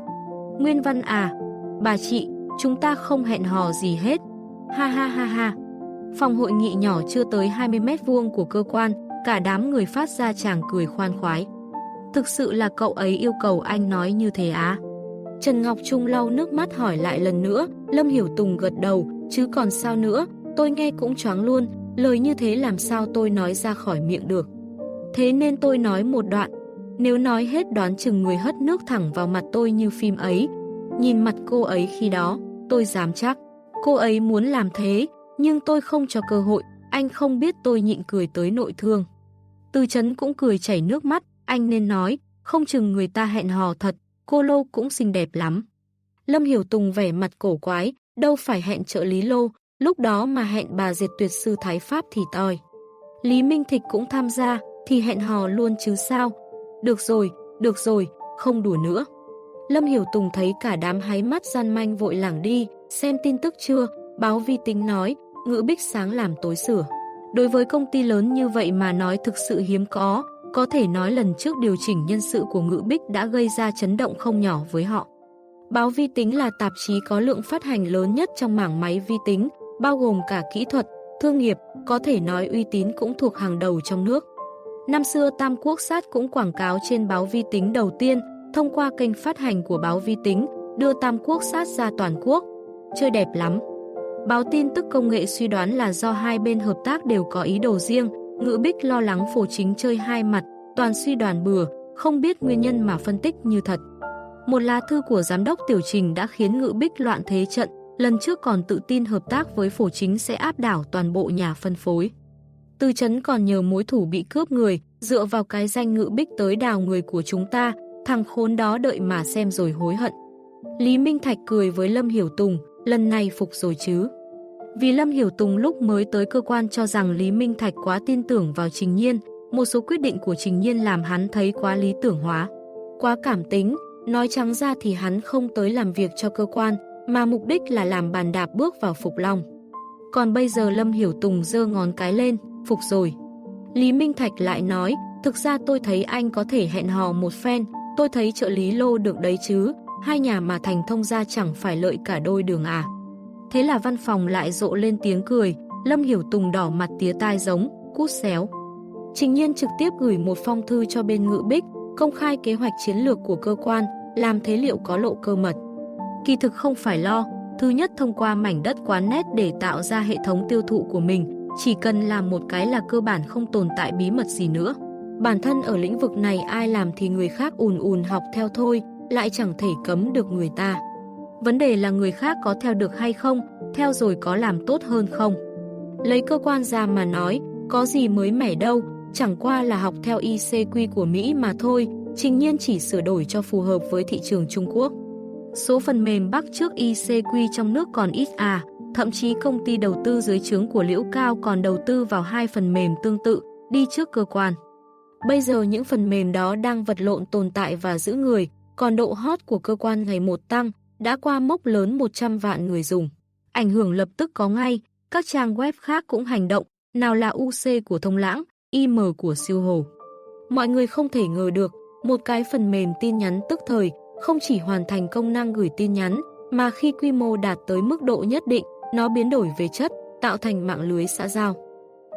Nguyên văn à, bà chị, chúng ta không hẹn hò gì hết. Ha ha ha ha. Phòng hội nghị nhỏ chưa tới 20 mét vuông của cơ quan, cả đám người phát ra chàng cười khoan khoái. Thực sự là cậu ấy yêu cầu anh nói như thế á? Trần Ngọc Trung lau nước mắt hỏi lại lần nữa, Lâm Hiểu Tùng gật đầu, chứ còn sao nữa, tôi nghe cũng choáng luôn, lời như thế làm sao tôi nói ra khỏi miệng được. Thế nên tôi nói một đoạn, nếu nói hết đoán chừng người hất nước thẳng vào mặt tôi như phim ấy. Nhìn mặt cô ấy khi đó, tôi dám chắc, cô ấy muốn làm thế, nhưng tôi không cho cơ hội, anh không biết tôi nhịn cười tới nội thương. Từ chấn cũng cười chảy nước mắt, anh nên nói, không chừng người ta hẹn hò thật, cô Lô cũng xinh đẹp lắm. Lâm Hiểu Tùng vẻ mặt cổ quái, đâu phải hẹn trợ lý Lô, lúc đó mà hẹn bà diệt tuyệt sư Thái Pháp thì tòi. Lý Minh Thịch cũng tham gia, thì hẹn hò luôn chứ sao. Được rồi, được rồi, không đùa nữa. Lâm Hiểu Tùng thấy cả đám háy mắt gian manh vội lảng đi, xem tin tức chưa, báo vi tính nói, ngữ bích sáng làm tối sửa. Đối với công ty lớn như vậy mà nói thực sự hiếm có, có thể nói lần trước điều chỉnh nhân sự của ngữ bích đã gây ra chấn động không nhỏ với họ. Báo vi tính là tạp chí có lượng phát hành lớn nhất trong mảng máy vi tính, bao gồm cả kỹ thuật, thương nghiệp, có thể nói uy tín cũng thuộc hàng đầu trong nước. Năm xưa Tam Quốc Sát cũng quảng cáo trên báo vi tính đầu tiên, thông qua kênh phát hành của báo vi tính, đưa Tam Quốc Sát ra toàn quốc. Chơi đẹp lắm. Báo tin tức công nghệ suy đoán là do hai bên hợp tác đều có ý đồ riêng, ngữ bích lo lắng phổ chính chơi hai mặt, toàn suy đoàn bừa, không biết nguyên nhân mà phân tích như thật. Một lá thư của giám đốc tiểu trình đã khiến ngữ bích loạn thế trận, lần trước còn tự tin hợp tác với phổ chính sẽ áp đảo toàn bộ nhà phân phối. Tư chấn còn nhờ mối thủ bị cướp người, dựa vào cái danh ngữ bích tới đào người của chúng ta, thằng khốn đó đợi mà xem rồi hối hận. Lý Minh Thạch cười với Lâm Hiểu Tùng, lần này phục rồi chứ. Vì Lâm Hiểu Tùng lúc mới tới cơ quan cho rằng Lý Minh Thạch quá tin tưởng vào Trình Nhiên, một số quyết định của Trình Nhiên làm hắn thấy quá lý tưởng hóa, quá cảm tính, nói trắng ra thì hắn không tới làm việc cho cơ quan, mà mục đích là làm bàn đạp bước vào Phục Long. Còn bây giờ Lâm Hiểu Tùng dơ ngón cái lên, phục rồi. Lý Minh Thạch lại nói, thực ra tôi thấy anh có thể hẹn hò một phen, tôi thấy trợ lý lô được đấy chứ, hai nhà mà thành thông ra chẳng phải lợi cả đôi đường à. Thế là văn phòng lại rộ lên tiếng cười, Lâm Hiểu Tùng đỏ mặt tía tai giống, cút xéo. Trình nhiên trực tiếp gửi một phong thư cho bên ngự bích, công khai kế hoạch chiến lược của cơ quan, làm thế liệu có lộ cơ mật. Kỳ thực không phải lo, thứ nhất thông qua mảnh đất quán nét để tạo ra hệ thống tiêu thụ của mình, chỉ cần làm một cái là cơ bản không tồn tại bí mật gì nữa. Bản thân ở lĩnh vực này ai làm thì người khác ùn ùn học theo thôi, lại chẳng thể cấm được người ta. Vấn đề là người khác có theo được hay không, theo rồi có làm tốt hơn không. Lấy cơ quan ra mà nói, có gì mới mẻ đâu, chẳng qua là học theo ICQ của Mỹ mà thôi, trình nhiên chỉ sửa đổi cho phù hợp với thị trường Trung Quốc. Số phần mềm bắt trước ICQ trong nước còn ít à, thậm chí công ty đầu tư dưới trướng của Liễu Cao còn đầu tư vào hai phần mềm tương tự, đi trước cơ quan. Bây giờ những phần mềm đó đang vật lộn tồn tại và giữ người, còn độ hot của cơ quan ngày một tăng, đã qua mốc lớn 100 vạn người dùng. Ảnh hưởng lập tức có ngay, các trang web khác cũng hành động, nào là UC của Thông Lãng, IM của Siêu Hồ. Mọi người không thể ngờ được, một cái phần mềm tin nhắn tức thời không chỉ hoàn thành công năng gửi tin nhắn, mà khi quy mô đạt tới mức độ nhất định, nó biến đổi về chất, tạo thành mạng lưới xã giao.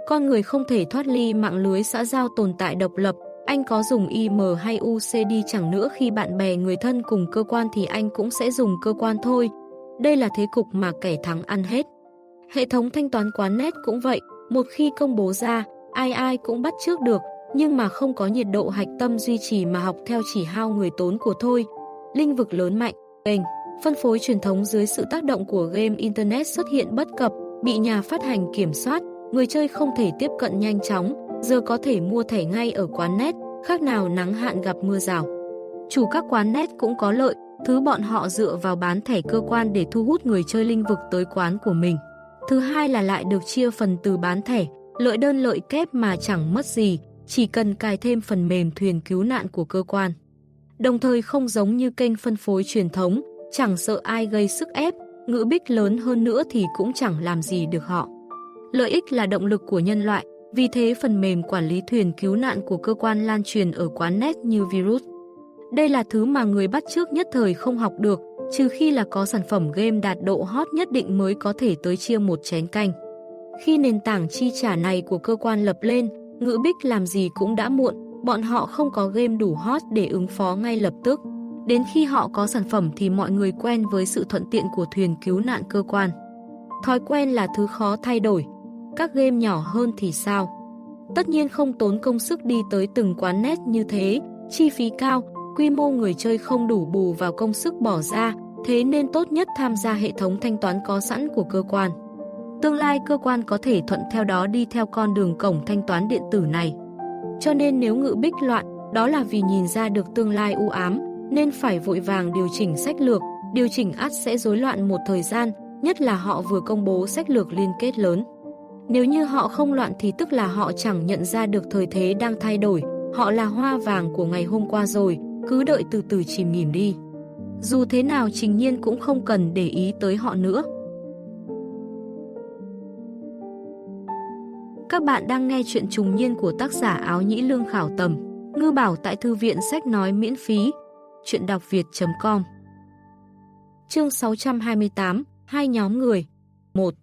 Con người không thể thoát ly mạng lưới xã giao tồn tại độc lập, anh có dùng IM hay ucd chẳng nữa khi bạn bè người thân cùng cơ quan thì anh cũng sẽ dùng cơ quan thôi. Đây là thế cục mà kẻ thắng ăn hết. Hệ thống thanh toán quán nét cũng vậy, một khi công bố ra, ai ai cũng bắt trước được, nhưng mà không có nhiệt độ hạch tâm duy trì mà học theo chỉ hao người tốn của thôi. Linh vực lớn mạnh, bền, phân phối truyền thống dưới sự tác động của game Internet xuất hiện bất cập, bị nhà phát hành kiểm soát, người chơi không thể tiếp cận nhanh chóng, giờ có thể mua thẻ ngay ở quán nét, khác nào nắng hạn gặp mưa rào. Chủ các quán nét cũng có lợi, thứ bọn họ dựa vào bán thẻ cơ quan để thu hút người chơi linh vực tới quán của mình. Thứ hai là lại được chia phần từ bán thẻ, lợi đơn lợi kép mà chẳng mất gì, chỉ cần cài thêm phần mềm thuyền cứu nạn của cơ quan. Đồng thời không giống như kênh phân phối truyền thống, chẳng sợ ai gây sức ép, ngữ bích lớn hơn nữa thì cũng chẳng làm gì được họ. Lợi ích là động lực của nhân loại, vì thế phần mềm quản lý thuyền cứu nạn của cơ quan lan truyền ở quán net như virus. Đây là thứ mà người bắt trước nhất thời không học được, trừ khi là có sản phẩm game đạt độ hot nhất định mới có thể tới chia một chén canh. Khi nền tảng chi trả này của cơ quan lập lên, ngữ bích làm gì cũng đã muộn, bọn họ không có game đủ hot để ứng phó ngay lập tức. Đến khi họ có sản phẩm thì mọi người quen với sự thuận tiện của thuyền cứu nạn cơ quan. Thói quen là thứ khó thay đổi. Các game nhỏ hơn thì sao? Tất nhiên không tốn công sức đi tới từng quán net như thế, chi phí cao, quy mô người chơi không đủ bù vào công sức bỏ ra, thế nên tốt nhất tham gia hệ thống thanh toán có sẵn của cơ quan. Tương lai cơ quan có thể thuận theo đó đi theo con đường cổng thanh toán điện tử này. Cho nên nếu ngự bích loạn, đó là vì nhìn ra được tương lai u ám, nên phải vội vàng điều chỉnh sách lược, điều chỉnh ắt sẽ rối loạn một thời gian, nhất là họ vừa công bố sách lược liên kết lớn. Nếu như họ không loạn thì tức là họ chẳng nhận ra được thời thế đang thay đổi, họ là hoa vàng của ngày hôm qua rồi, cứ đợi từ từ chìm nghỉm đi. Dù thế nào Trình Nhiên cũng không cần để ý tới họ nữa. Các bạn đang nghe chuyện trùng niên của tác giả áo nhĩ lương khảo tầm, ngư bảo tại thư viện sách nói miễn phí, chuyện đọc việt.com Chương 628, Hai nhóm người. 1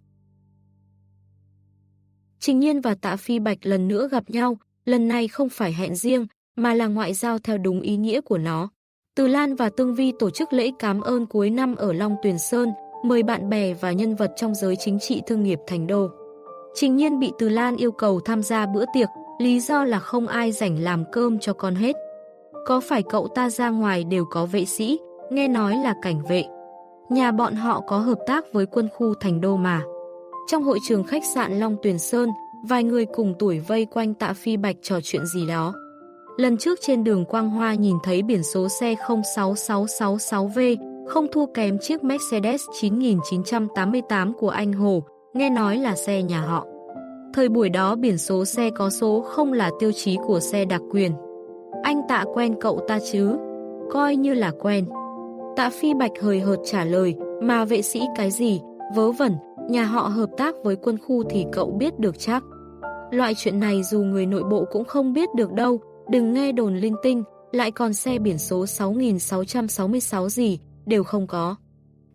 Trình Nhiên và Tạ Phi Bạch lần nữa gặp nhau, lần này không phải hẹn riêng, mà là ngoại giao theo đúng ý nghĩa của nó. Từ Lan và Tương Vi tổ chức lễ cảm ơn cuối năm ở Long Tuyền Sơn, mời bạn bè và nhân vật trong giới chính trị thương nghiệp thành đô. Trình Nhiên bị Từ Lan yêu cầu tham gia bữa tiệc, lý do là không ai rảnh làm cơm cho con hết. Có phải cậu ta ra ngoài đều có vệ sĩ, nghe nói là cảnh vệ. Nhà bọn họ có hợp tác với quân khu thành đô mà. Trong hội trường khách sạn Long Tuyền Sơn, vài người cùng tuổi vây quanh tạ phi bạch trò chuyện gì đó. Lần trước trên đường Quang Hoa nhìn thấy biển số xe 06666V, không thua kém chiếc Mercedes 9988 của anh Hồ, nghe nói là xe nhà họ. Thời buổi đó biển số xe có số không là tiêu chí của xe đặc quyền. Anh tạ quen cậu ta chứ? Coi như là quen. Tạ Phi Bạch hời hợt trả lời, mà vệ sĩ cái gì, vớ vẩn, nhà họ hợp tác với quân khu thì cậu biết được chắc. Loại chuyện này dù người nội bộ cũng không biết được đâu, đừng nghe đồn linh tinh, lại còn xe biển số 6666 gì, đều không có.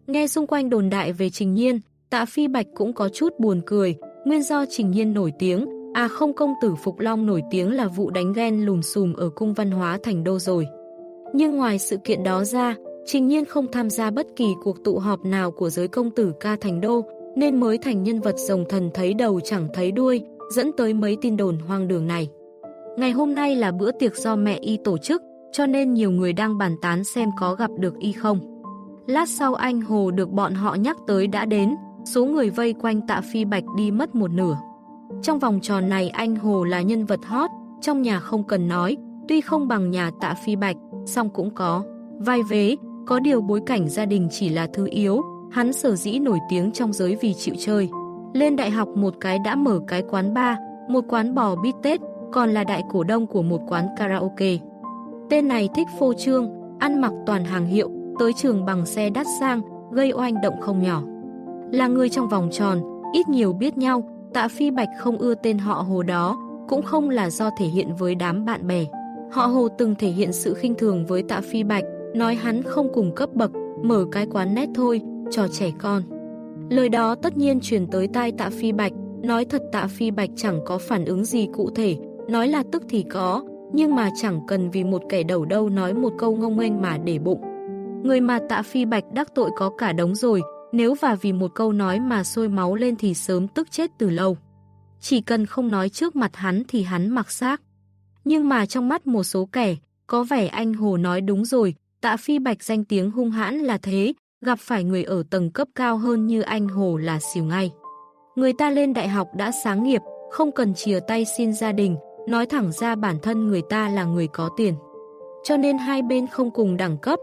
Nghe xung quanh đồn đại về Trình Nhiên, tạ Phi Bạch cũng có chút buồn cười, nguyên do Trình Nhiên nổi tiếng, à không công tử Phục Long nổi tiếng là vụ đánh ghen lùm xùm ở cung văn hóa thành đô rồi. Nhưng ngoài sự kiện đó ra, Trình Nhiên không tham gia bất kỳ cuộc tụ họp nào của giới công tử ca thành đô, nên mới thành nhân vật rồng thần thấy đầu chẳng thấy đuôi, dẫn tới mấy tin đồn hoang đường này. Ngày hôm nay là bữa tiệc do mẹ y tổ chức, cho nên nhiều người đang bàn tán xem có gặp được y không. Lát sau anh Hồ được bọn họ nhắc tới đã đến, số người vây quanh tạ phi bạch đi mất một nửa. Trong vòng tròn này anh Hồ là nhân vật hot, trong nhà không cần nói, tuy không bằng nhà tạ phi bạch, song cũng có. Vai vế, có điều bối cảnh gia đình chỉ là thứ yếu, hắn sở dĩ nổi tiếng trong giới vì chịu chơi. Lên đại học một cái đã mở cái quán bar, một quán bò bít tết, còn là đại cổ đông của một quán karaoke. Tên này thích phô trương, ăn mặc toàn hàng hiệu, tới trường bằng xe đắt sang, gây oanh động không nhỏ. Là người trong vòng tròn, ít nhiều biết nhau, tạ phi bạch không ưa tên họ hồ đó, cũng không là do thể hiện với đám bạn bè. Họ hồ từng thể hiện sự khinh thường với tạ phi bạch, nói hắn không cùng cấp bậc, mở cái quán nét thôi, cho trẻ con. Lời đó tất nhiên truyền tới tai tạ phi bạch, nói thật tạ phi bạch chẳng có phản ứng gì cụ thể, nói là tức thì có, nhưng mà chẳng cần vì một kẻ đầu đâu nói một câu ngông nghênh mà để bụng. Người mà tạ phi bạch đắc tội có cả đống rồi, nếu và vì một câu nói mà sôi máu lên thì sớm tức chết từ lâu. Chỉ cần không nói trước mặt hắn thì hắn mặc xác. Nhưng mà trong mắt một số kẻ, có vẻ anh Hồ nói đúng rồi, tạ phi bạch danh tiếng hung hãn là thế, gặp phải người ở tầng cấp cao hơn như anh Hồ là xỉu ngay. Người ta lên đại học đã sáng nghiệp, không cần chìa tay xin gia đình, nói thẳng ra bản thân người ta là người có tiền. Cho nên hai bên không cùng đẳng cấp.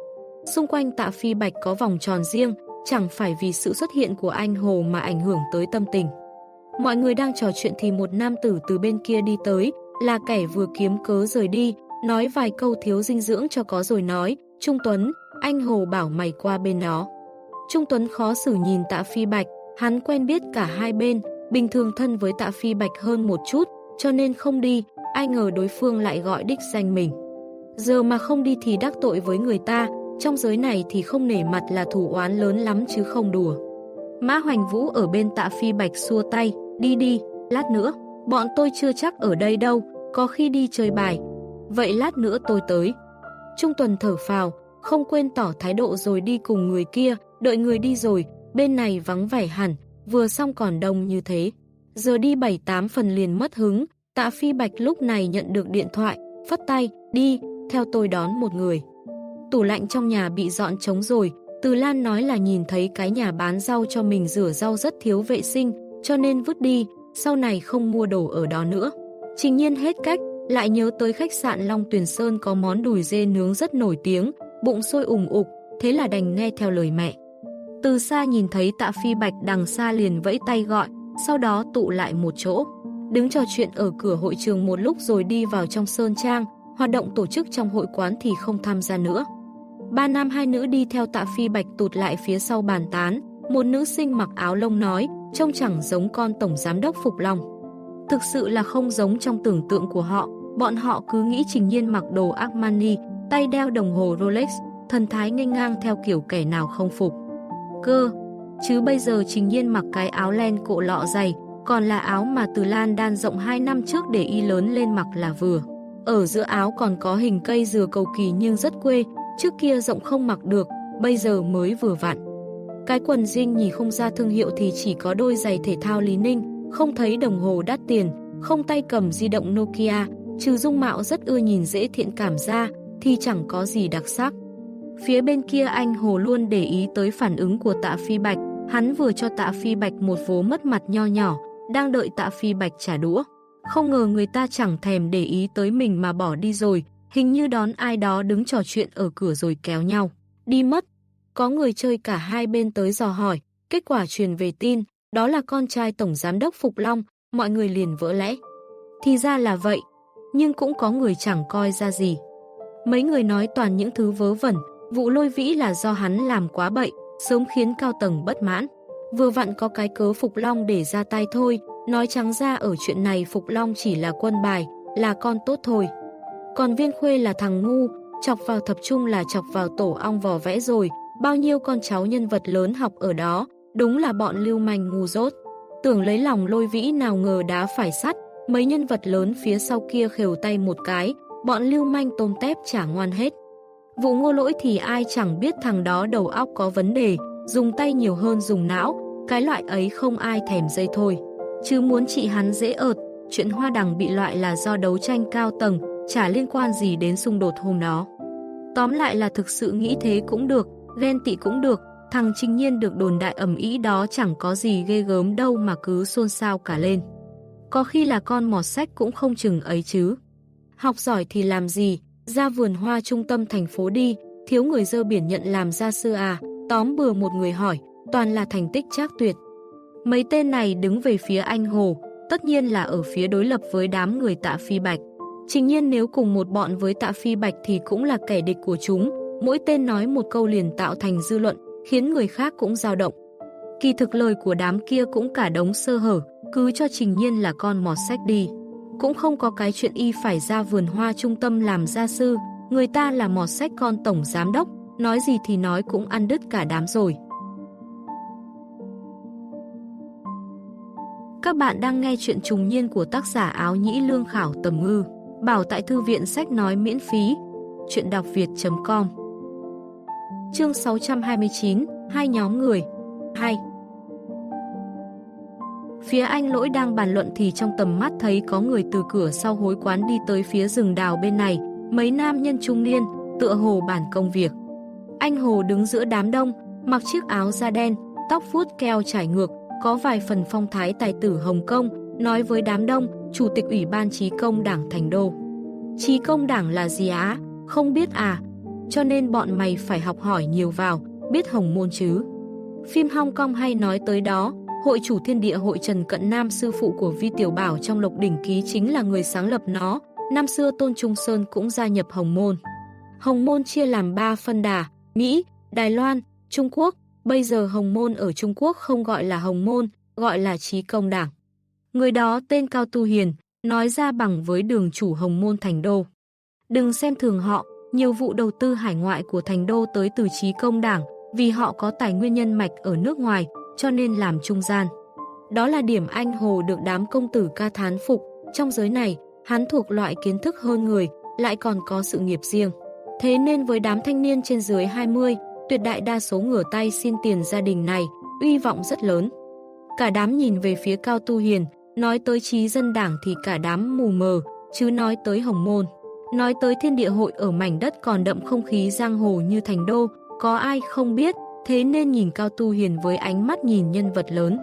Xung quanh tạ phi bạch có vòng tròn riêng, chẳng phải vì sự xuất hiện của anh Hồ mà ảnh hưởng tới tâm tình. Mọi người đang trò chuyện thì một nam tử từ bên kia đi tới, là kẻ vừa kiếm cớ rời đi, nói vài câu thiếu dinh dưỡng cho có rồi nói, Trung Tuấn, anh Hồ bảo mày qua bên đó. Trung Tuấn khó xử nhìn tạ phi bạch, hắn quen biết cả hai bên, bình thường thân với tạ phi bạch hơn một chút, cho nên không đi, ai ngờ đối phương lại gọi đích danh mình. Giờ mà không đi thì đắc tội với người ta, trong giới này thì không nể mặt là thủ oán lớn lắm chứ không đùa. Mã Hoành Vũ ở bên tạ phi bạch xua tay, đi đi, lát nữa, bọn tôi chưa chắc ở đây đâu, có khi đi chơi bài. Vậy lát nữa tôi tới. Trung Tuần thở phào, không quên tỏ thái độ rồi đi cùng người kia, đợi người đi rồi, bên này vắng vẻ hẳn, vừa xong còn đông như thế. Giờ đi 7-8 phần liền mất hứng, tạ phi bạch lúc này nhận được điện thoại, phất tay, đi, theo tôi đón một người. Tủ lạnh trong nhà bị dọn trống rồi, Từ Lan nói là nhìn thấy cái nhà bán rau cho mình rửa rau rất thiếu vệ sinh, cho nên vứt đi, sau này không mua đồ ở đó nữa. Trình nhiên hết cách, lại nhớ tới khách sạn Long Tuyền Sơn có món đùi dê nướng rất nổi tiếng, bụng sôi ủng ục, thế là đành nghe theo lời mẹ. Từ xa nhìn thấy tạ phi bạch đằng xa liền vẫy tay gọi, sau đó tụ lại một chỗ. Đứng trò chuyện ở cửa hội trường một lúc rồi đi vào trong sơn trang, hoạt động tổ chức trong hội quán thì không tham gia nữa. Ba nam hai nữ đi theo tạ phi bạch tụt lại phía sau bàn tán, một nữ sinh mặc áo lông nói, trông chẳng giống con tổng giám đốc Phục Long. Thực sự là không giống trong tưởng tượng của họ, bọn họ cứ nghĩ Trình Nhiên mặc đồ Armani, tay đeo đồng hồ Rolex, thần thái nghênh ngang theo kiểu kẻ nào không phục. Cơ, chứ bây giờ Trình Nhiên mặc cái áo len cộ lọ dày, còn là áo mà từ Lan đan rộng 2 năm trước để y lớn lên mặc là vừa. Ở giữa áo còn có hình cây dừa cầu kỳ nhưng rất quê, trước kia rộng không mặc được, bây giờ mới vừa vặn. Cái quần jean nhìn không ra thương hiệu thì chỉ có đôi giày thể thao Lý Ninh, không thấy đồng hồ đắt tiền, không tay cầm di động Nokia, trừ dung mạo rất ưa nhìn dễ thiện cảm ra, thì chẳng có gì đặc sắc. Phía bên kia anh Hồ luôn để ý tới phản ứng của tạ Phi Bạch, hắn vừa cho tạ Phi Bạch một vố mất mặt nho nhỏ, đang đợi tạ Phi Bạch trả đũa. Không ngờ người ta chẳng thèm để ý tới mình mà bỏ đi rồi, hình như đón ai đó đứng trò chuyện ở cửa rồi kéo nhau. Đi mất. Có người chơi cả hai bên tới dò hỏi, kết quả truyền về tin, đó là con trai Tổng Giám đốc Phục Long, mọi người liền vỡ lẽ. Thì ra là vậy, nhưng cũng có người chẳng coi ra gì. Mấy người nói toàn những thứ vớ vẩn, vụ lôi vĩ là do hắn làm quá bậy, sớm khiến cao tầng bất mãn. Vừa vặn có cái cớ Phục Long để ra tay thôi, nói trắng ra ở chuyện này Phục Long chỉ là quân bài, là con tốt thôi. Còn viên khuê là thằng ngu, chọc vào thập trung là chọc vào tổ ong vò vẽ rồi, bao nhiêu con cháu nhân vật lớn học ở đó, đúng là bọn lưu manh ngu dốt. Tưởng lấy lòng lôi vĩ nào ngờ đá phải sắt, mấy nhân vật lớn phía sau kia khều tay một cái, bọn lưu manh tôm tép chả ngoan hết. Vụ ngô lỗi thì ai chẳng biết thằng đó đầu óc có vấn đề, dùng tay nhiều hơn dùng não, cái loại ấy không ai thèm dây thôi. Chứ muốn trị hắn dễ ợt, chuyện hoa đằng bị loại là do đấu tranh cao tầng, chả liên quan gì đến xung đột hôm đó. Tóm lại là thực sự nghĩ thế cũng được, ghen tị cũng được, thằng Trình Nhiên được đồn đại ẩm ý đó chẳng có gì ghê gớm đâu mà cứ xôn xao cả lên. Có khi là con mọt sách cũng không chừng ấy chứ. Học giỏi thì làm gì, ra vườn hoa trung tâm thành phố đi, thiếu người dơ biển nhận làm gia sư à, tóm bừa một người hỏi, toàn là thành tích chắc tuyệt. Mấy tên này đứng về phía anh Hồ, tất nhiên là ở phía đối lập với đám người tạ phi bạch. Trình nhiên nếu cùng một bọn với tạ phi bạch thì cũng là kẻ địch của chúng, mỗi tên nói một câu liền tạo thành dư luận, khiến người khác cũng dao động. Kỳ thực lời của đám kia cũng cả đống sơ hở, cứ cho trình nhiên là con mọt sách đi. Cũng không có cái chuyện y phải ra vườn hoa trung tâm làm gia sư, người ta là mọt sách con tổng giám đốc, nói gì thì nói cũng ăn đứt cả đám rồi. Các bạn đang nghe chuyện trùng niên của tác giả áo nhĩ lương khảo tầm ngư. Bảo tại thư viện sách nói miễn phí. Chuyện đọc việt.com Chương 629 Hai nhóm người 2 Phía anh lỗi đang bàn luận thì trong tầm mắt thấy có người từ cửa sau hối quán đi tới phía rừng đào bên này, mấy nam nhân trung niên, tựa hồ bản công việc. Anh Hồ đứng giữa đám đông, mặc chiếc áo da đen, tóc vuốt keo trải ngược, có vài phần phong thái tài tử Hồng Kông, nói với đám đông, Chủ tịch Ủy ban Trí Công Đảng Thành Đô. Trí Công Đảng là gì á? Không biết à? Cho nên bọn mày phải học hỏi nhiều vào, biết Hồng Môn chứ. Phim Hong Kong hay nói tới đó, hội chủ thiên địa hội Trần Cận Nam sư phụ của Vi Tiểu Bảo trong Lộc Đỉnh Ký chính là người sáng lập nó, năm xưa Tôn Trung Sơn cũng gia nhập Hồng Môn. Hồng Môn chia làm 3 phân đà, Mỹ, Đài Loan, Trung Quốc, bây giờ Hồng Môn ở Trung Quốc không gọi là Hồng Môn, gọi là Trí Công Đảng. Người đó tên Cao Tu Hiền, nói ra bằng với đường chủ Hồng Môn Thành Đô. Đừng xem thường họ, nhiều vụ đầu tư hải ngoại của Thành Đô tới từ trí công đảng, vì họ có tài nguyên nhân mạch ở nước ngoài, cho nên làm trung gian. Đó là điểm anh Hồ được đám công tử ca thán phục. Trong giới này, hắn thuộc loại kiến thức hơn người, lại còn có sự nghiệp riêng. Thế nên với đám thanh niên trên dưới 20, tuyệt đại đa số ngửa tay xin tiền gia đình này, uy vọng rất lớn. Cả đám nhìn về phía Cao Tu Hiền, nói tới trí dân đảng thì cả đám mù mờ, chứ nói tới hồng môn. Nói tới thiên địa hội ở mảnh đất còn đậm không khí giang hồ như thành đô, có ai không biết, thế nên nhìn Cao Tu Hiền với ánh mắt nhìn nhân vật lớn.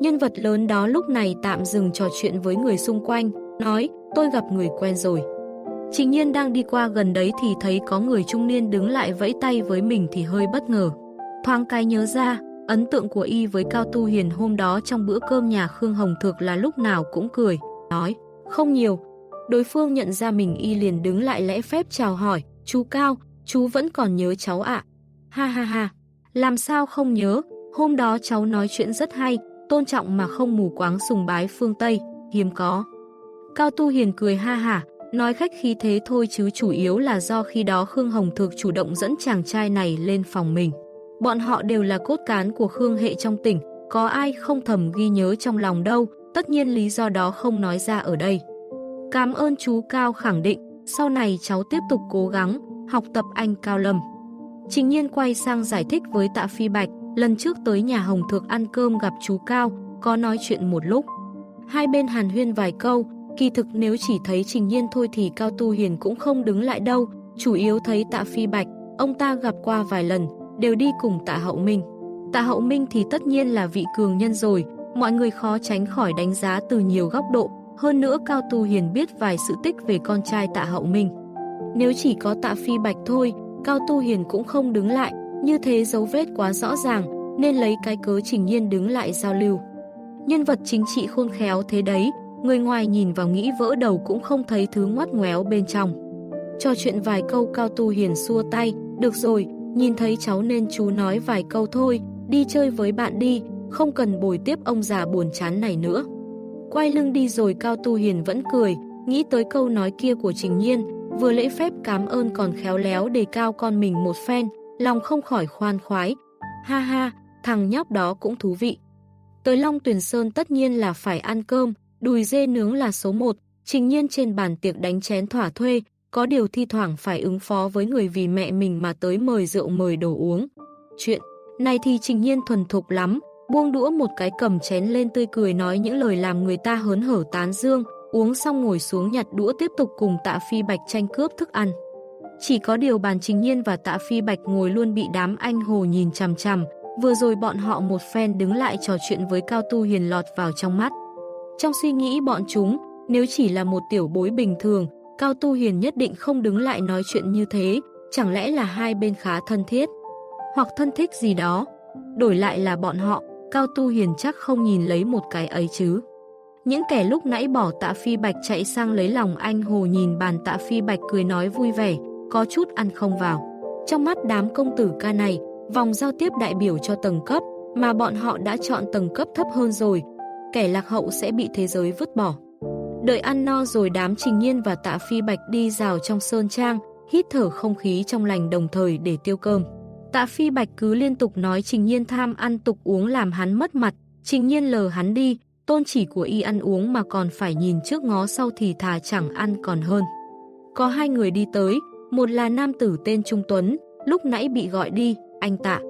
Nhân vật lớn đó lúc này tạm dừng trò chuyện với người xung quanh, nói, tôi gặp người quen rồi. Trình nhiên đang đi qua gần đấy thì thấy có người trung niên đứng lại vẫy tay với mình thì hơi bất ngờ. Thoáng cái nhớ ra, ấn tượng của y với Cao Tu Hiền hôm đó trong bữa cơm nhà Khương Hồng Thược là lúc nào cũng cười, nói, không nhiều. Đối phương nhận ra mình y liền đứng lại lễ phép chào hỏi, chú Cao, chú vẫn còn nhớ cháu ạ. Ha ha ha, làm sao không nhớ, hôm đó cháu nói chuyện rất hay, tôn trọng mà không mù quáng sùng bái phương Tây, hiếm có. Cao Tu Hiền cười ha hả, nói khách khí thế thôi chứ chủ yếu là do khi đó Khương Hồng Thược chủ động dẫn chàng trai này lên phòng mình. Bọn họ đều là cốt cán của Khương hệ trong tỉnh, có ai không thầm ghi nhớ trong lòng đâu, tất nhiên lý do đó không nói ra ở đây. Cảm ơn chú Cao khẳng định, sau này cháu tiếp tục cố gắng, học tập anh Cao Lâm. Trình nhiên quay sang giải thích với tạ Phi Bạch, lần trước tới nhà Hồng Thược ăn cơm gặp chú Cao, có nói chuyện một lúc. Hai bên hàn huyên vài câu, kỳ thực nếu chỉ thấy Trình Nhiên thôi thì Cao Tu Hiền cũng không đứng lại đâu, chủ yếu thấy tạ Phi Bạch, ông ta gặp qua vài lần, đều đi cùng tạ Hậu Minh. Tạ Hậu Minh thì tất nhiên là vị cường nhân rồi, mọi người khó tránh khỏi đánh giá từ nhiều góc độ, hơn nữa Cao Tu Hiền biết vài sự tích về con trai tạ Hậu Minh. Nếu chỉ có tạ Phi Bạch thôi, Cao Tu Hiền cũng không đứng lại, như thế dấu vết quá rõ ràng, nên lấy cái cớ trình nhiên đứng lại giao lưu. Nhân vật chính trị khôn khéo thế đấy, người ngoài nhìn vào nghĩ vỡ đầu cũng không thấy thứ ngoắt ngoéo bên trong. Cho chuyện vài câu Cao Tu Hiền xua tay, được rồi, nhìn thấy cháu nên chú nói vài câu thôi, đi chơi với bạn đi, không cần bồi tiếp ông già buồn chán này nữa. Quay lưng đi rồi Cao Tu Hiền vẫn cười, nghĩ tới câu nói kia của Trình Nhiên, vừa lễ phép cảm ơn còn khéo léo đề cao con mình một phen, lòng không khỏi khoan khoái. Ha ha, thằng nhóc đó cũng thú vị. Tới Long Tuyền Sơn tất nhiên là phải ăn cơm, đùi dê nướng là số 1, trình nhiên trên bàn tiệc đánh chén thỏa thuê, có điều thi thoảng phải ứng phó với người vì mẹ mình mà tới mời rượu mời đồ uống. Chuyện này thì trình nhiên thuần thục lắm, buông đũa một cái cầm chén lên tươi cười nói những lời làm người ta hớn hở tán dương, uống xong ngồi xuống nhặt đũa tiếp tục cùng tạ phi bạch tranh cướp thức ăn. Chỉ có điều bàn chính nhiên và tạ phi bạch ngồi luôn bị đám anh hồ nhìn chằm chằm, vừa rồi bọn họ một phen đứng lại trò chuyện với Cao Tu Hiền lọt vào trong mắt. Trong suy nghĩ bọn chúng, nếu chỉ là một tiểu bối bình thường, Cao Tu Hiền nhất định không đứng lại nói chuyện như thế, chẳng lẽ là hai bên khá thân thiết, hoặc thân thích gì đó. Đổi lại là bọn họ, Cao Tu Hiền chắc không nhìn lấy một cái ấy chứ. Những kẻ lúc nãy bỏ tạ phi bạch chạy sang lấy lòng anh Hồ nhìn bàn tạ phi bạch cười nói vui vẻ, có chút ăn không vào. Trong mắt đám công tử ca này, vòng giao tiếp đại biểu cho tầng cấp, mà bọn họ đã chọn tầng cấp thấp hơn rồi, kẻ lạc hậu sẽ bị thế giới vứt bỏ. Đợi ăn no rồi đám trình nhiên và tạ phi bạch đi rào trong sơn trang, hít thở không khí trong lành đồng thời để tiêu cơm. Tạ phi bạch cứ liên tục nói trình nhiên tham ăn tục uống làm hắn mất mặt, trình nhiên lờ hắn đi, tôn chỉ của y ăn uống mà còn phải nhìn trước ngó sau thì thà chẳng ăn còn hơn. Có hai người đi tới, một là nam tử tên Trung Tuấn, lúc nãy bị gọi đi, anh tạ.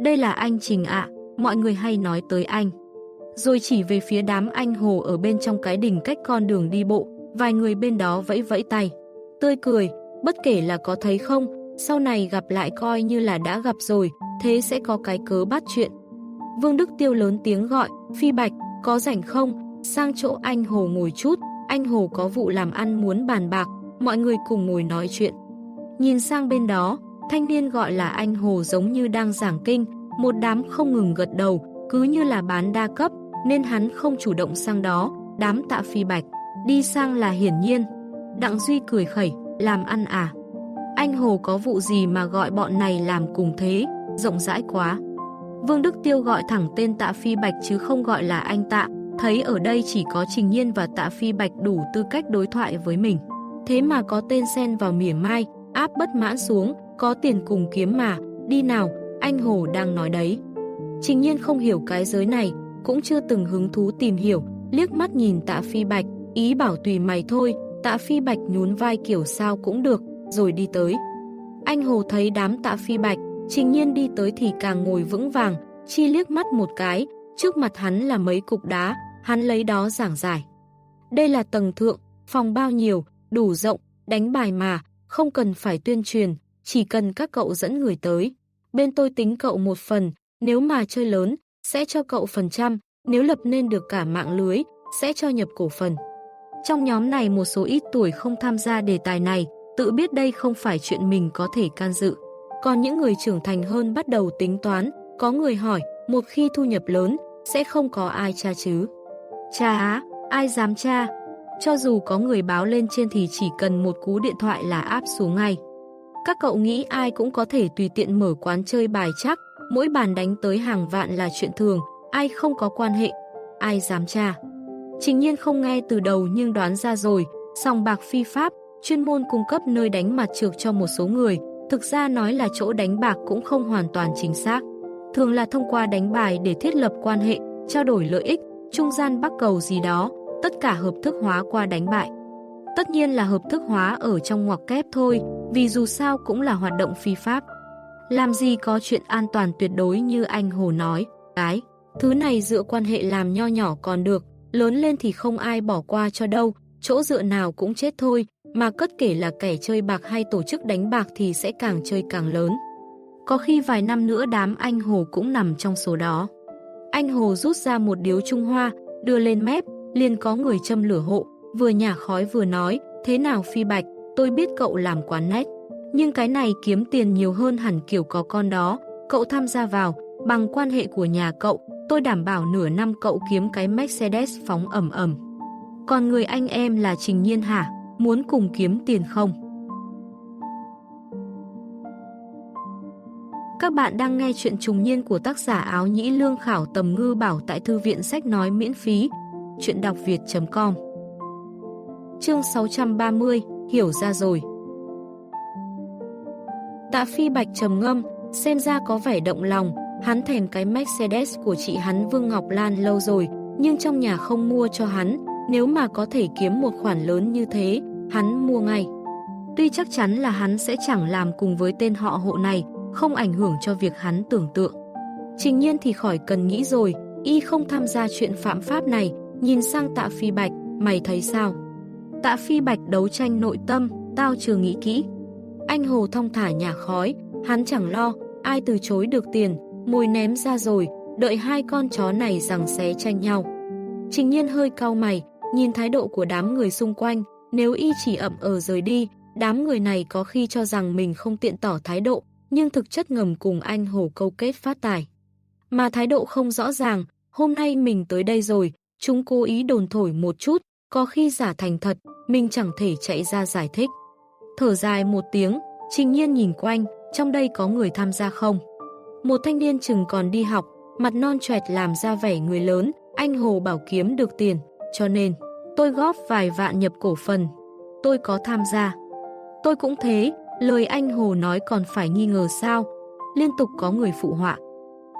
Đây là anh Trình ạ, mọi người hay nói tới anh. Rồi chỉ về phía đám anh hồ ở bên trong cái đỉnh cách con đường đi bộ, vài người bên đó vẫy vẫy tay. Tươi cười, bất kể là có thấy không, sau này gặp lại coi như là đã gặp rồi, thế sẽ có cái cớ bắt chuyện. Vương Đức Tiêu lớn tiếng gọi, Phi Bạch, có rảnh không, sang chỗ anh Hồ ngồi chút, anh Hồ có vụ làm ăn muốn bàn bạc, mọi người cùng ngồi nói chuyện. Nhìn sang bên đó, thanh niên gọi là anh Hồ giống như đang giảng kinh, một đám không ngừng gật đầu, cứ như là bán đa cấp, nên hắn không chủ động sang đó, đám tạ phi bạch, đi sang là hiển nhiên. Đặng Duy cười khẩy, làm ăn à? Anh Hồ có vụ gì mà gọi bọn này làm cùng thế, rộng rãi quá. Vương Đức Tiêu gọi thẳng tên tạ phi bạch chứ không gọi là anh tạ, thấy ở đây chỉ có Trình Nhiên và Tạ Phi Bạch đủ tư cách đối thoại với mình. Thế mà có tên xen vào mỉa mai, áp bất mãn xuống, có tiền cùng kiếm mà, đi nào, anh Hồ đang nói đấy. Trình Nhiên không hiểu cái giới này, cũng chưa từng hứng thú tìm hiểu, liếc mắt nhìn Tạ Phi Bạch, ý bảo tùy mày thôi, Tạ Phi Bạch nhún vai kiểu sao cũng được, rồi đi tới. Anh Hồ thấy đám Tạ Phi Bạch, Trình Nhiên đi tới thì càng ngồi vững vàng, chi liếc mắt một cái, trước mặt hắn là mấy cục đá, hắn lấy đó giảng giải. Đây là tầng thượng, phòng bao nhiêu, đủ rộng, đánh bài mà, không cần phải tuyên truyền, chỉ cần các cậu dẫn người tới. Bên tôi tính cậu một phần, nếu mà chơi lớn, sẽ cho cậu phần trăm, nếu lập nên được cả mạng lưới, sẽ cho nhập cổ phần. Trong nhóm này một số ít tuổi không tham gia đề tài này, tự biết đây không phải chuyện mình có thể can dự. Còn những người trưởng thành hơn bắt đầu tính toán, có người hỏi, một khi thu nhập lớn, sẽ không có ai tra chứ. Cha á, ai dám tra? Cho dù có người báo lên trên thì chỉ cần một cú điện thoại là áp xuống ngay. Các cậu nghĩ ai cũng có thể tùy tiện mở quán chơi bài chắc, mỗi bàn đánh tới hàng vạn là chuyện thường, ai không có quan hệ, ai dám tra. Trình nhiên không nghe từ đầu nhưng đoán ra rồi, sòng bạc phi pháp, chuyên môn cung cấp nơi đánh mặt trược cho một số người, thực ra nói là chỗ đánh bạc cũng không hoàn toàn chính xác. Thường là thông qua đánh bài để thiết lập quan hệ, trao đổi lợi ích, trung gian bắt cầu gì đó, tất cả hợp thức hóa qua đánh bại. Tất nhiên là hợp thức hóa ở trong ngoặc kép thôi, vì dù sao cũng là hoạt động phi pháp. Làm gì có chuyện an toàn tuyệt đối như anh Hồ nói, cái, thứ này dựa quan hệ làm nho nhỏ còn được, lớn lên thì không ai bỏ qua cho đâu, chỗ dựa nào cũng chết thôi, mà cất kể là kẻ chơi bạc hay tổ chức đánh bạc thì sẽ càng chơi càng lớn. Có khi vài năm nữa đám anh Hồ cũng nằm trong số đó. Anh Hồ rút ra một điếu Trung Hoa, đưa lên mép, liền có người châm lửa hộ, vừa nhả khói vừa nói, thế nào Phi Bạch, tôi biết cậu làm quán nét. Nhưng cái này kiếm tiền nhiều hơn hẳn kiểu có con đó, cậu tham gia vào, bằng quan hệ của nhà cậu, tôi đảm bảo nửa năm cậu kiếm cái Mercedes phóng ẩm ẩm. Còn người anh em là Trình Nhiên hả, muốn cùng kiếm tiền không? Các bạn đang nghe chuyện trùng niên của tác giả áo nhĩ lương khảo tầm ngư bảo tại thư viện sách nói miễn phí. Chuyện đọc việt.com Chương 630 Hiểu ra rồi Tạ Phi Bạch trầm ngâm, xem ra có vẻ động lòng, hắn thèm cái Mercedes của chị hắn Vương Ngọc Lan lâu rồi, nhưng trong nhà không mua cho hắn, nếu mà có thể kiếm một khoản lớn như thế, hắn mua ngay. Tuy chắc chắn là hắn sẽ chẳng làm cùng với tên họ hộ này, không ảnh hưởng cho việc hắn tưởng tượng. Trình nhiên thì khỏi cần nghĩ rồi, y không tham gia chuyện phạm pháp này, nhìn sang tạ phi bạch, mày thấy sao? Tạ phi bạch đấu tranh nội tâm, tao chưa nghĩ kỹ. Anh Hồ thông thả nhà khói, hắn chẳng lo, ai từ chối được tiền, mùi ném ra rồi, đợi hai con chó này rằng xé tranh nhau. Trình nhiên hơi cau mày, nhìn thái độ của đám người xung quanh, nếu y chỉ ẩm ở ờ rời đi, đám người này có khi cho rằng mình không tiện tỏ thái độ, nhưng thực chất ngầm cùng anh Hồ câu kết phát tài. Mà thái độ không rõ ràng, hôm nay mình tới đây rồi, chúng cố ý đồn thổi một chút, có khi giả thành thật, mình chẳng thể chạy ra giải thích. Thở dài một tiếng, trình nhiên nhìn quanh, trong đây có người tham gia không? Một thanh niên chừng còn đi học, mặt non choẹt làm ra vẻ người lớn, anh Hồ bảo kiếm được tiền, cho nên tôi góp vài vạn nhập cổ phần. Tôi có tham gia. Tôi cũng thế, lời anh Hồ nói còn phải nghi ngờ sao? Liên tục có người phụ họa.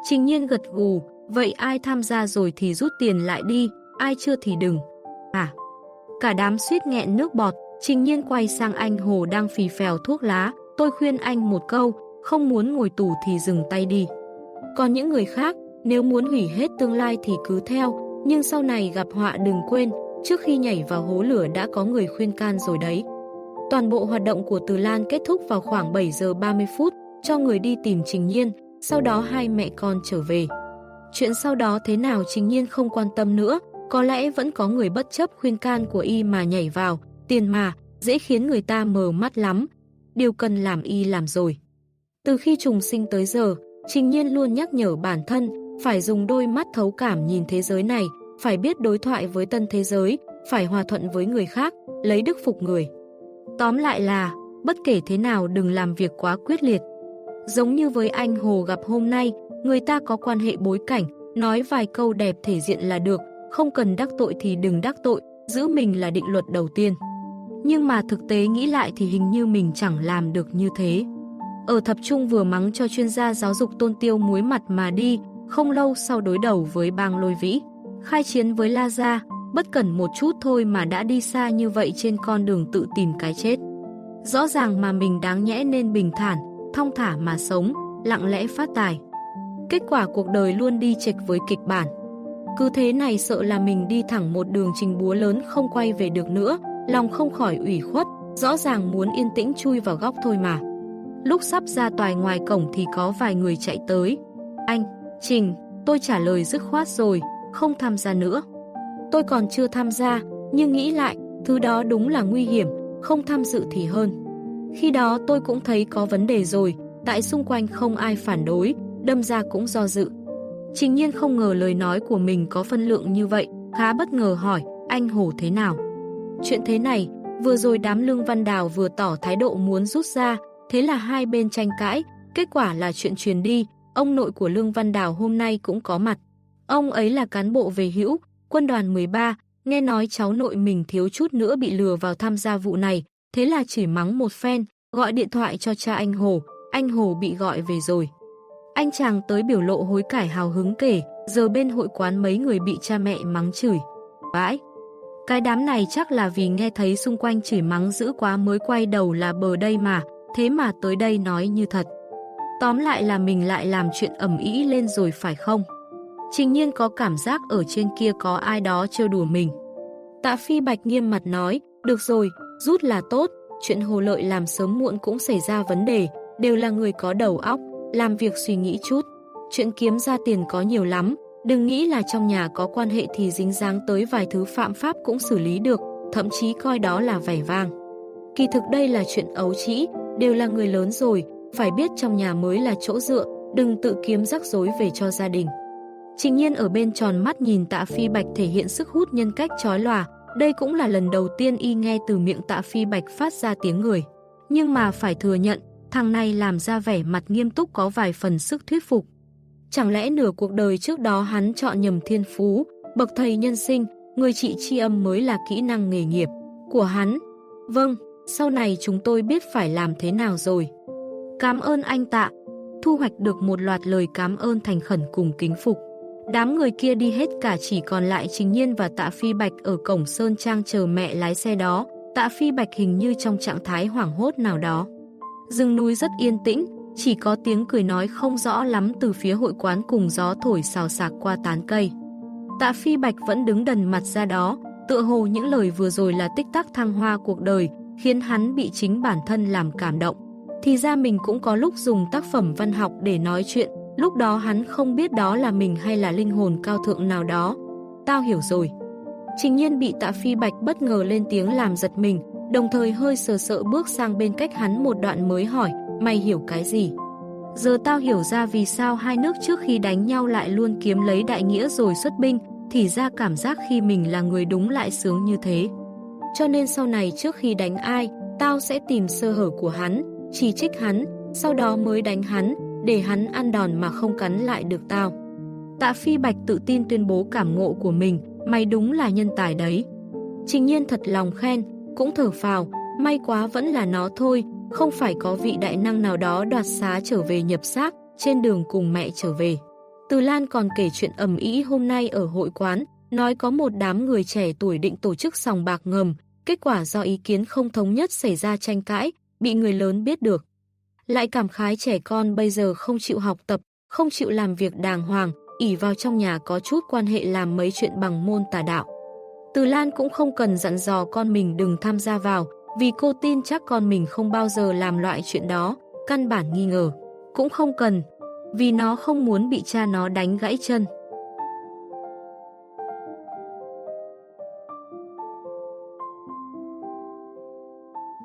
Trình nhiên gật gù, vậy ai tham gia rồi thì rút tiền lại đi, ai chưa thì đừng. À, cả đám suýt nghẹn nước bọt, trình nhiên quay sang anh Hồ đang phì phèo thuốc lá, tôi khuyên anh một câu, không muốn ngồi tù thì dừng tay đi. Còn những người khác, nếu muốn hủy hết tương lai thì cứ theo, nhưng sau này gặp họa đừng quên, trước khi nhảy vào hố lửa đã có người khuyên can rồi đấy. Toàn bộ hoạt động của Từ Lan kết thúc vào khoảng 7 giờ 30 phút, cho người đi tìm Trình Nhiên, sau đó hai mẹ con trở về. Chuyện sau đó thế nào Trình Nhiên không quan tâm nữa, có lẽ vẫn có người bất chấp khuyên can của y mà nhảy vào, tiền mà, dễ khiến người ta mờ mắt lắm. Điều cần làm y làm rồi. Từ khi trùng sinh tới giờ, Trình Nhiên luôn nhắc nhở bản thân phải dùng đôi mắt thấu cảm nhìn thế giới này, phải biết đối thoại với tân thế giới, phải hòa thuận với người khác, lấy đức phục người. Tóm lại là, bất kể thế nào đừng làm việc quá quyết liệt. Giống như với anh Hồ gặp hôm nay, người ta có quan hệ bối cảnh, nói vài câu đẹp thể diện là được, không cần đắc tội thì đừng đắc tội, giữ mình là định luật đầu tiên. Nhưng mà thực tế nghĩ lại thì hình như mình chẳng làm được như thế. Ở thập trung vừa mắng cho chuyên gia giáo dục tôn tiêu muối mặt mà đi, không lâu sau đối đầu với bang lôi vĩ. Khai chiến với La Gia, bất cẩn một chút thôi mà đã đi xa như vậy trên con đường tự tìm cái chết. Rõ ràng mà mình đáng nhẽ nên bình thản, thong thả mà sống, lặng lẽ phát tài. Kết quả cuộc đời luôn đi chệch với kịch bản. Cứ thế này sợ là mình đi thẳng một đường trình búa lớn không quay về được nữa, lòng không khỏi ủy khuất, rõ ràng muốn yên tĩnh chui vào góc thôi mà. Lúc sắp ra toài ngoài cổng thì có vài người chạy tới. Anh, Trình, tôi trả lời dứt khoát rồi, không tham gia nữa. Tôi còn chưa tham gia, nhưng nghĩ lại, thứ đó đúng là nguy hiểm, không tham dự thì hơn. Khi đó tôi cũng thấy có vấn đề rồi, tại xung quanh không ai phản đối, đâm ra cũng do dự. Trình nhiên không ngờ lời nói của mình có phân lượng như vậy, khá bất ngờ hỏi, anh hồ thế nào? Chuyện thế này, vừa rồi đám lương văn đào vừa tỏ thái độ muốn rút ra, thế là hai bên tranh cãi, kết quả là chuyện truyền đi, ông nội của Lương Văn Đào hôm nay cũng có mặt. Ông ấy là cán bộ về hữu, quân đoàn 13, nghe nói cháu nội mình thiếu chút nữa bị lừa vào tham gia vụ này, thế là chỉ mắng một phen, gọi điện thoại cho cha anh Hồ, anh Hồ bị gọi về rồi. Anh chàng tới biểu lộ hối cải hào hứng kể, giờ bên hội quán mấy người bị cha mẹ mắng chửi. Vãi! Cái đám này chắc là vì nghe thấy xung quanh chửi mắng dữ quá mới quay đầu là bờ đây mà, thế mà tới đây nói như thật. Tóm lại là mình lại làm chuyện ẩm ý lên rồi phải không? Trình nhiên có cảm giác ở trên kia có ai đó trêu đùa mình. Tạ Phi Bạch nghiêm mặt nói, được rồi, rút là tốt, chuyện hồ lợi làm sớm muộn cũng xảy ra vấn đề, đều là người có đầu óc, làm việc suy nghĩ chút. Chuyện kiếm ra tiền có nhiều lắm, đừng nghĩ là trong nhà có quan hệ thì dính dáng tới vài thứ phạm pháp cũng xử lý được, thậm chí coi đó là vẻ vang. Kỳ thực đây là chuyện ấu trĩ, đều là người lớn rồi, phải biết trong nhà mới là chỗ dựa, đừng tự kiếm rắc rối về cho gia đình. Trình nhiên ở bên tròn mắt nhìn tạ phi bạch thể hiện sức hút nhân cách chói lòa, đây cũng là lần đầu tiên y nghe từ miệng tạ phi bạch phát ra tiếng người. Nhưng mà phải thừa nhận, thằng này làm ra vẻ mặt nghiêm túc có vài phần sức thuyết phục. Chẳng lẽ nửa cuộc đời trước đó hắn chọn nhầm thiên phú, bậc thầy nhân sinh, người trị tri âm mới là kỹ năng nghề nghiệp của hắn? Vâng, sau này chúng tôi biết phải làm thế nào rồi. Cảm ơn anh tạ. Thu hoạch được một loạt lời cảm ơn thành khẩn cùng kính phục. Đám người kia đi hết cả chỉ còn lại Trình Nhiên và Tạ Phi Bạch ở cổng Sơn Trang chờ mẹ lái xe đó. Tạ Phi Bạch hình như trong trạng thái hoảng hốt nào đó. Rừng núi rất yên tĩnh, chỉ có tiếng cười nói không rõ lắm từ phía hội quán cùng gió thổi xào xạc qua tán cây. Tạ Phi Bạch vẫn đứng đần mặt ra đó, tựa hồ những lời vừa rồi là tích tắc thăng hoa cuộc đời, khiến hắn bị chính bản thân làm cảm động. Thì ra mình cũng có lúc dùng tác phẩm văn học để nói chuyện, lúc đó hắn không biết đó là mình hay là linh hồn cao thượng nào đó. Tao hiểu rồi. Trình nhiên bị tạ phi bạch bất ngờ lên tiếng làm giật mình, đồng thời hơi sờ sợ bước sang bên cách hắn một đoạn mới hỏi, mày hiểu cái gì? Giờ tao hiểu ra vì sao hai nước trước khi đánh nhau lại luôn kiếm lấy đại nghĩa rồi xuất binh, thì ra cảm giác khi mình là người đúng lại sướng như thế. Cho nên sau này trước khi đánh ai, tao sẽ tìm sơ hở của hắn, chỉ trích hắn, sau đó mới đánh hắn, để hắn ăn đòn mà không cắn lại được tao. Tạ Phi Bạch tự tin tuyên bố cảm ngộ của mình, mày đúng là nhân tài đấy. Trình nhiên thật lòng khen, cũng thở phào, may quá vẫn là nó thôi, không phải có vị đại năng nào đó đoạt xá trở về nhập xác, trên đường cùng mẹ trở về. Từ Lan còn kể chuyện ẩm ý hôm nay ở hội quán, nói có một đám người trẻ tuổi định tổ chức sòng bạc ngầm, kết quả do ý kiến không thống nhất xảy ra tranh cãi, bị người lớn biết được. Lại cảm khái trẻ con bây giờ không chịu học tập, không chịu làm việc đàng hoàng, ỉ vào trong nhà có chút quan hệ làm mấy chuyện bằng môn tà đạo. Từ Lan cũng không cần dặn dò con mình đừng tham gia vào, vì cô tin chắc con mình không bao giờ làm loại chuyện đó, căn bản nghi ngờ. Cũng không cần, vì nó không muốn bị cha nó đánh gãy chân.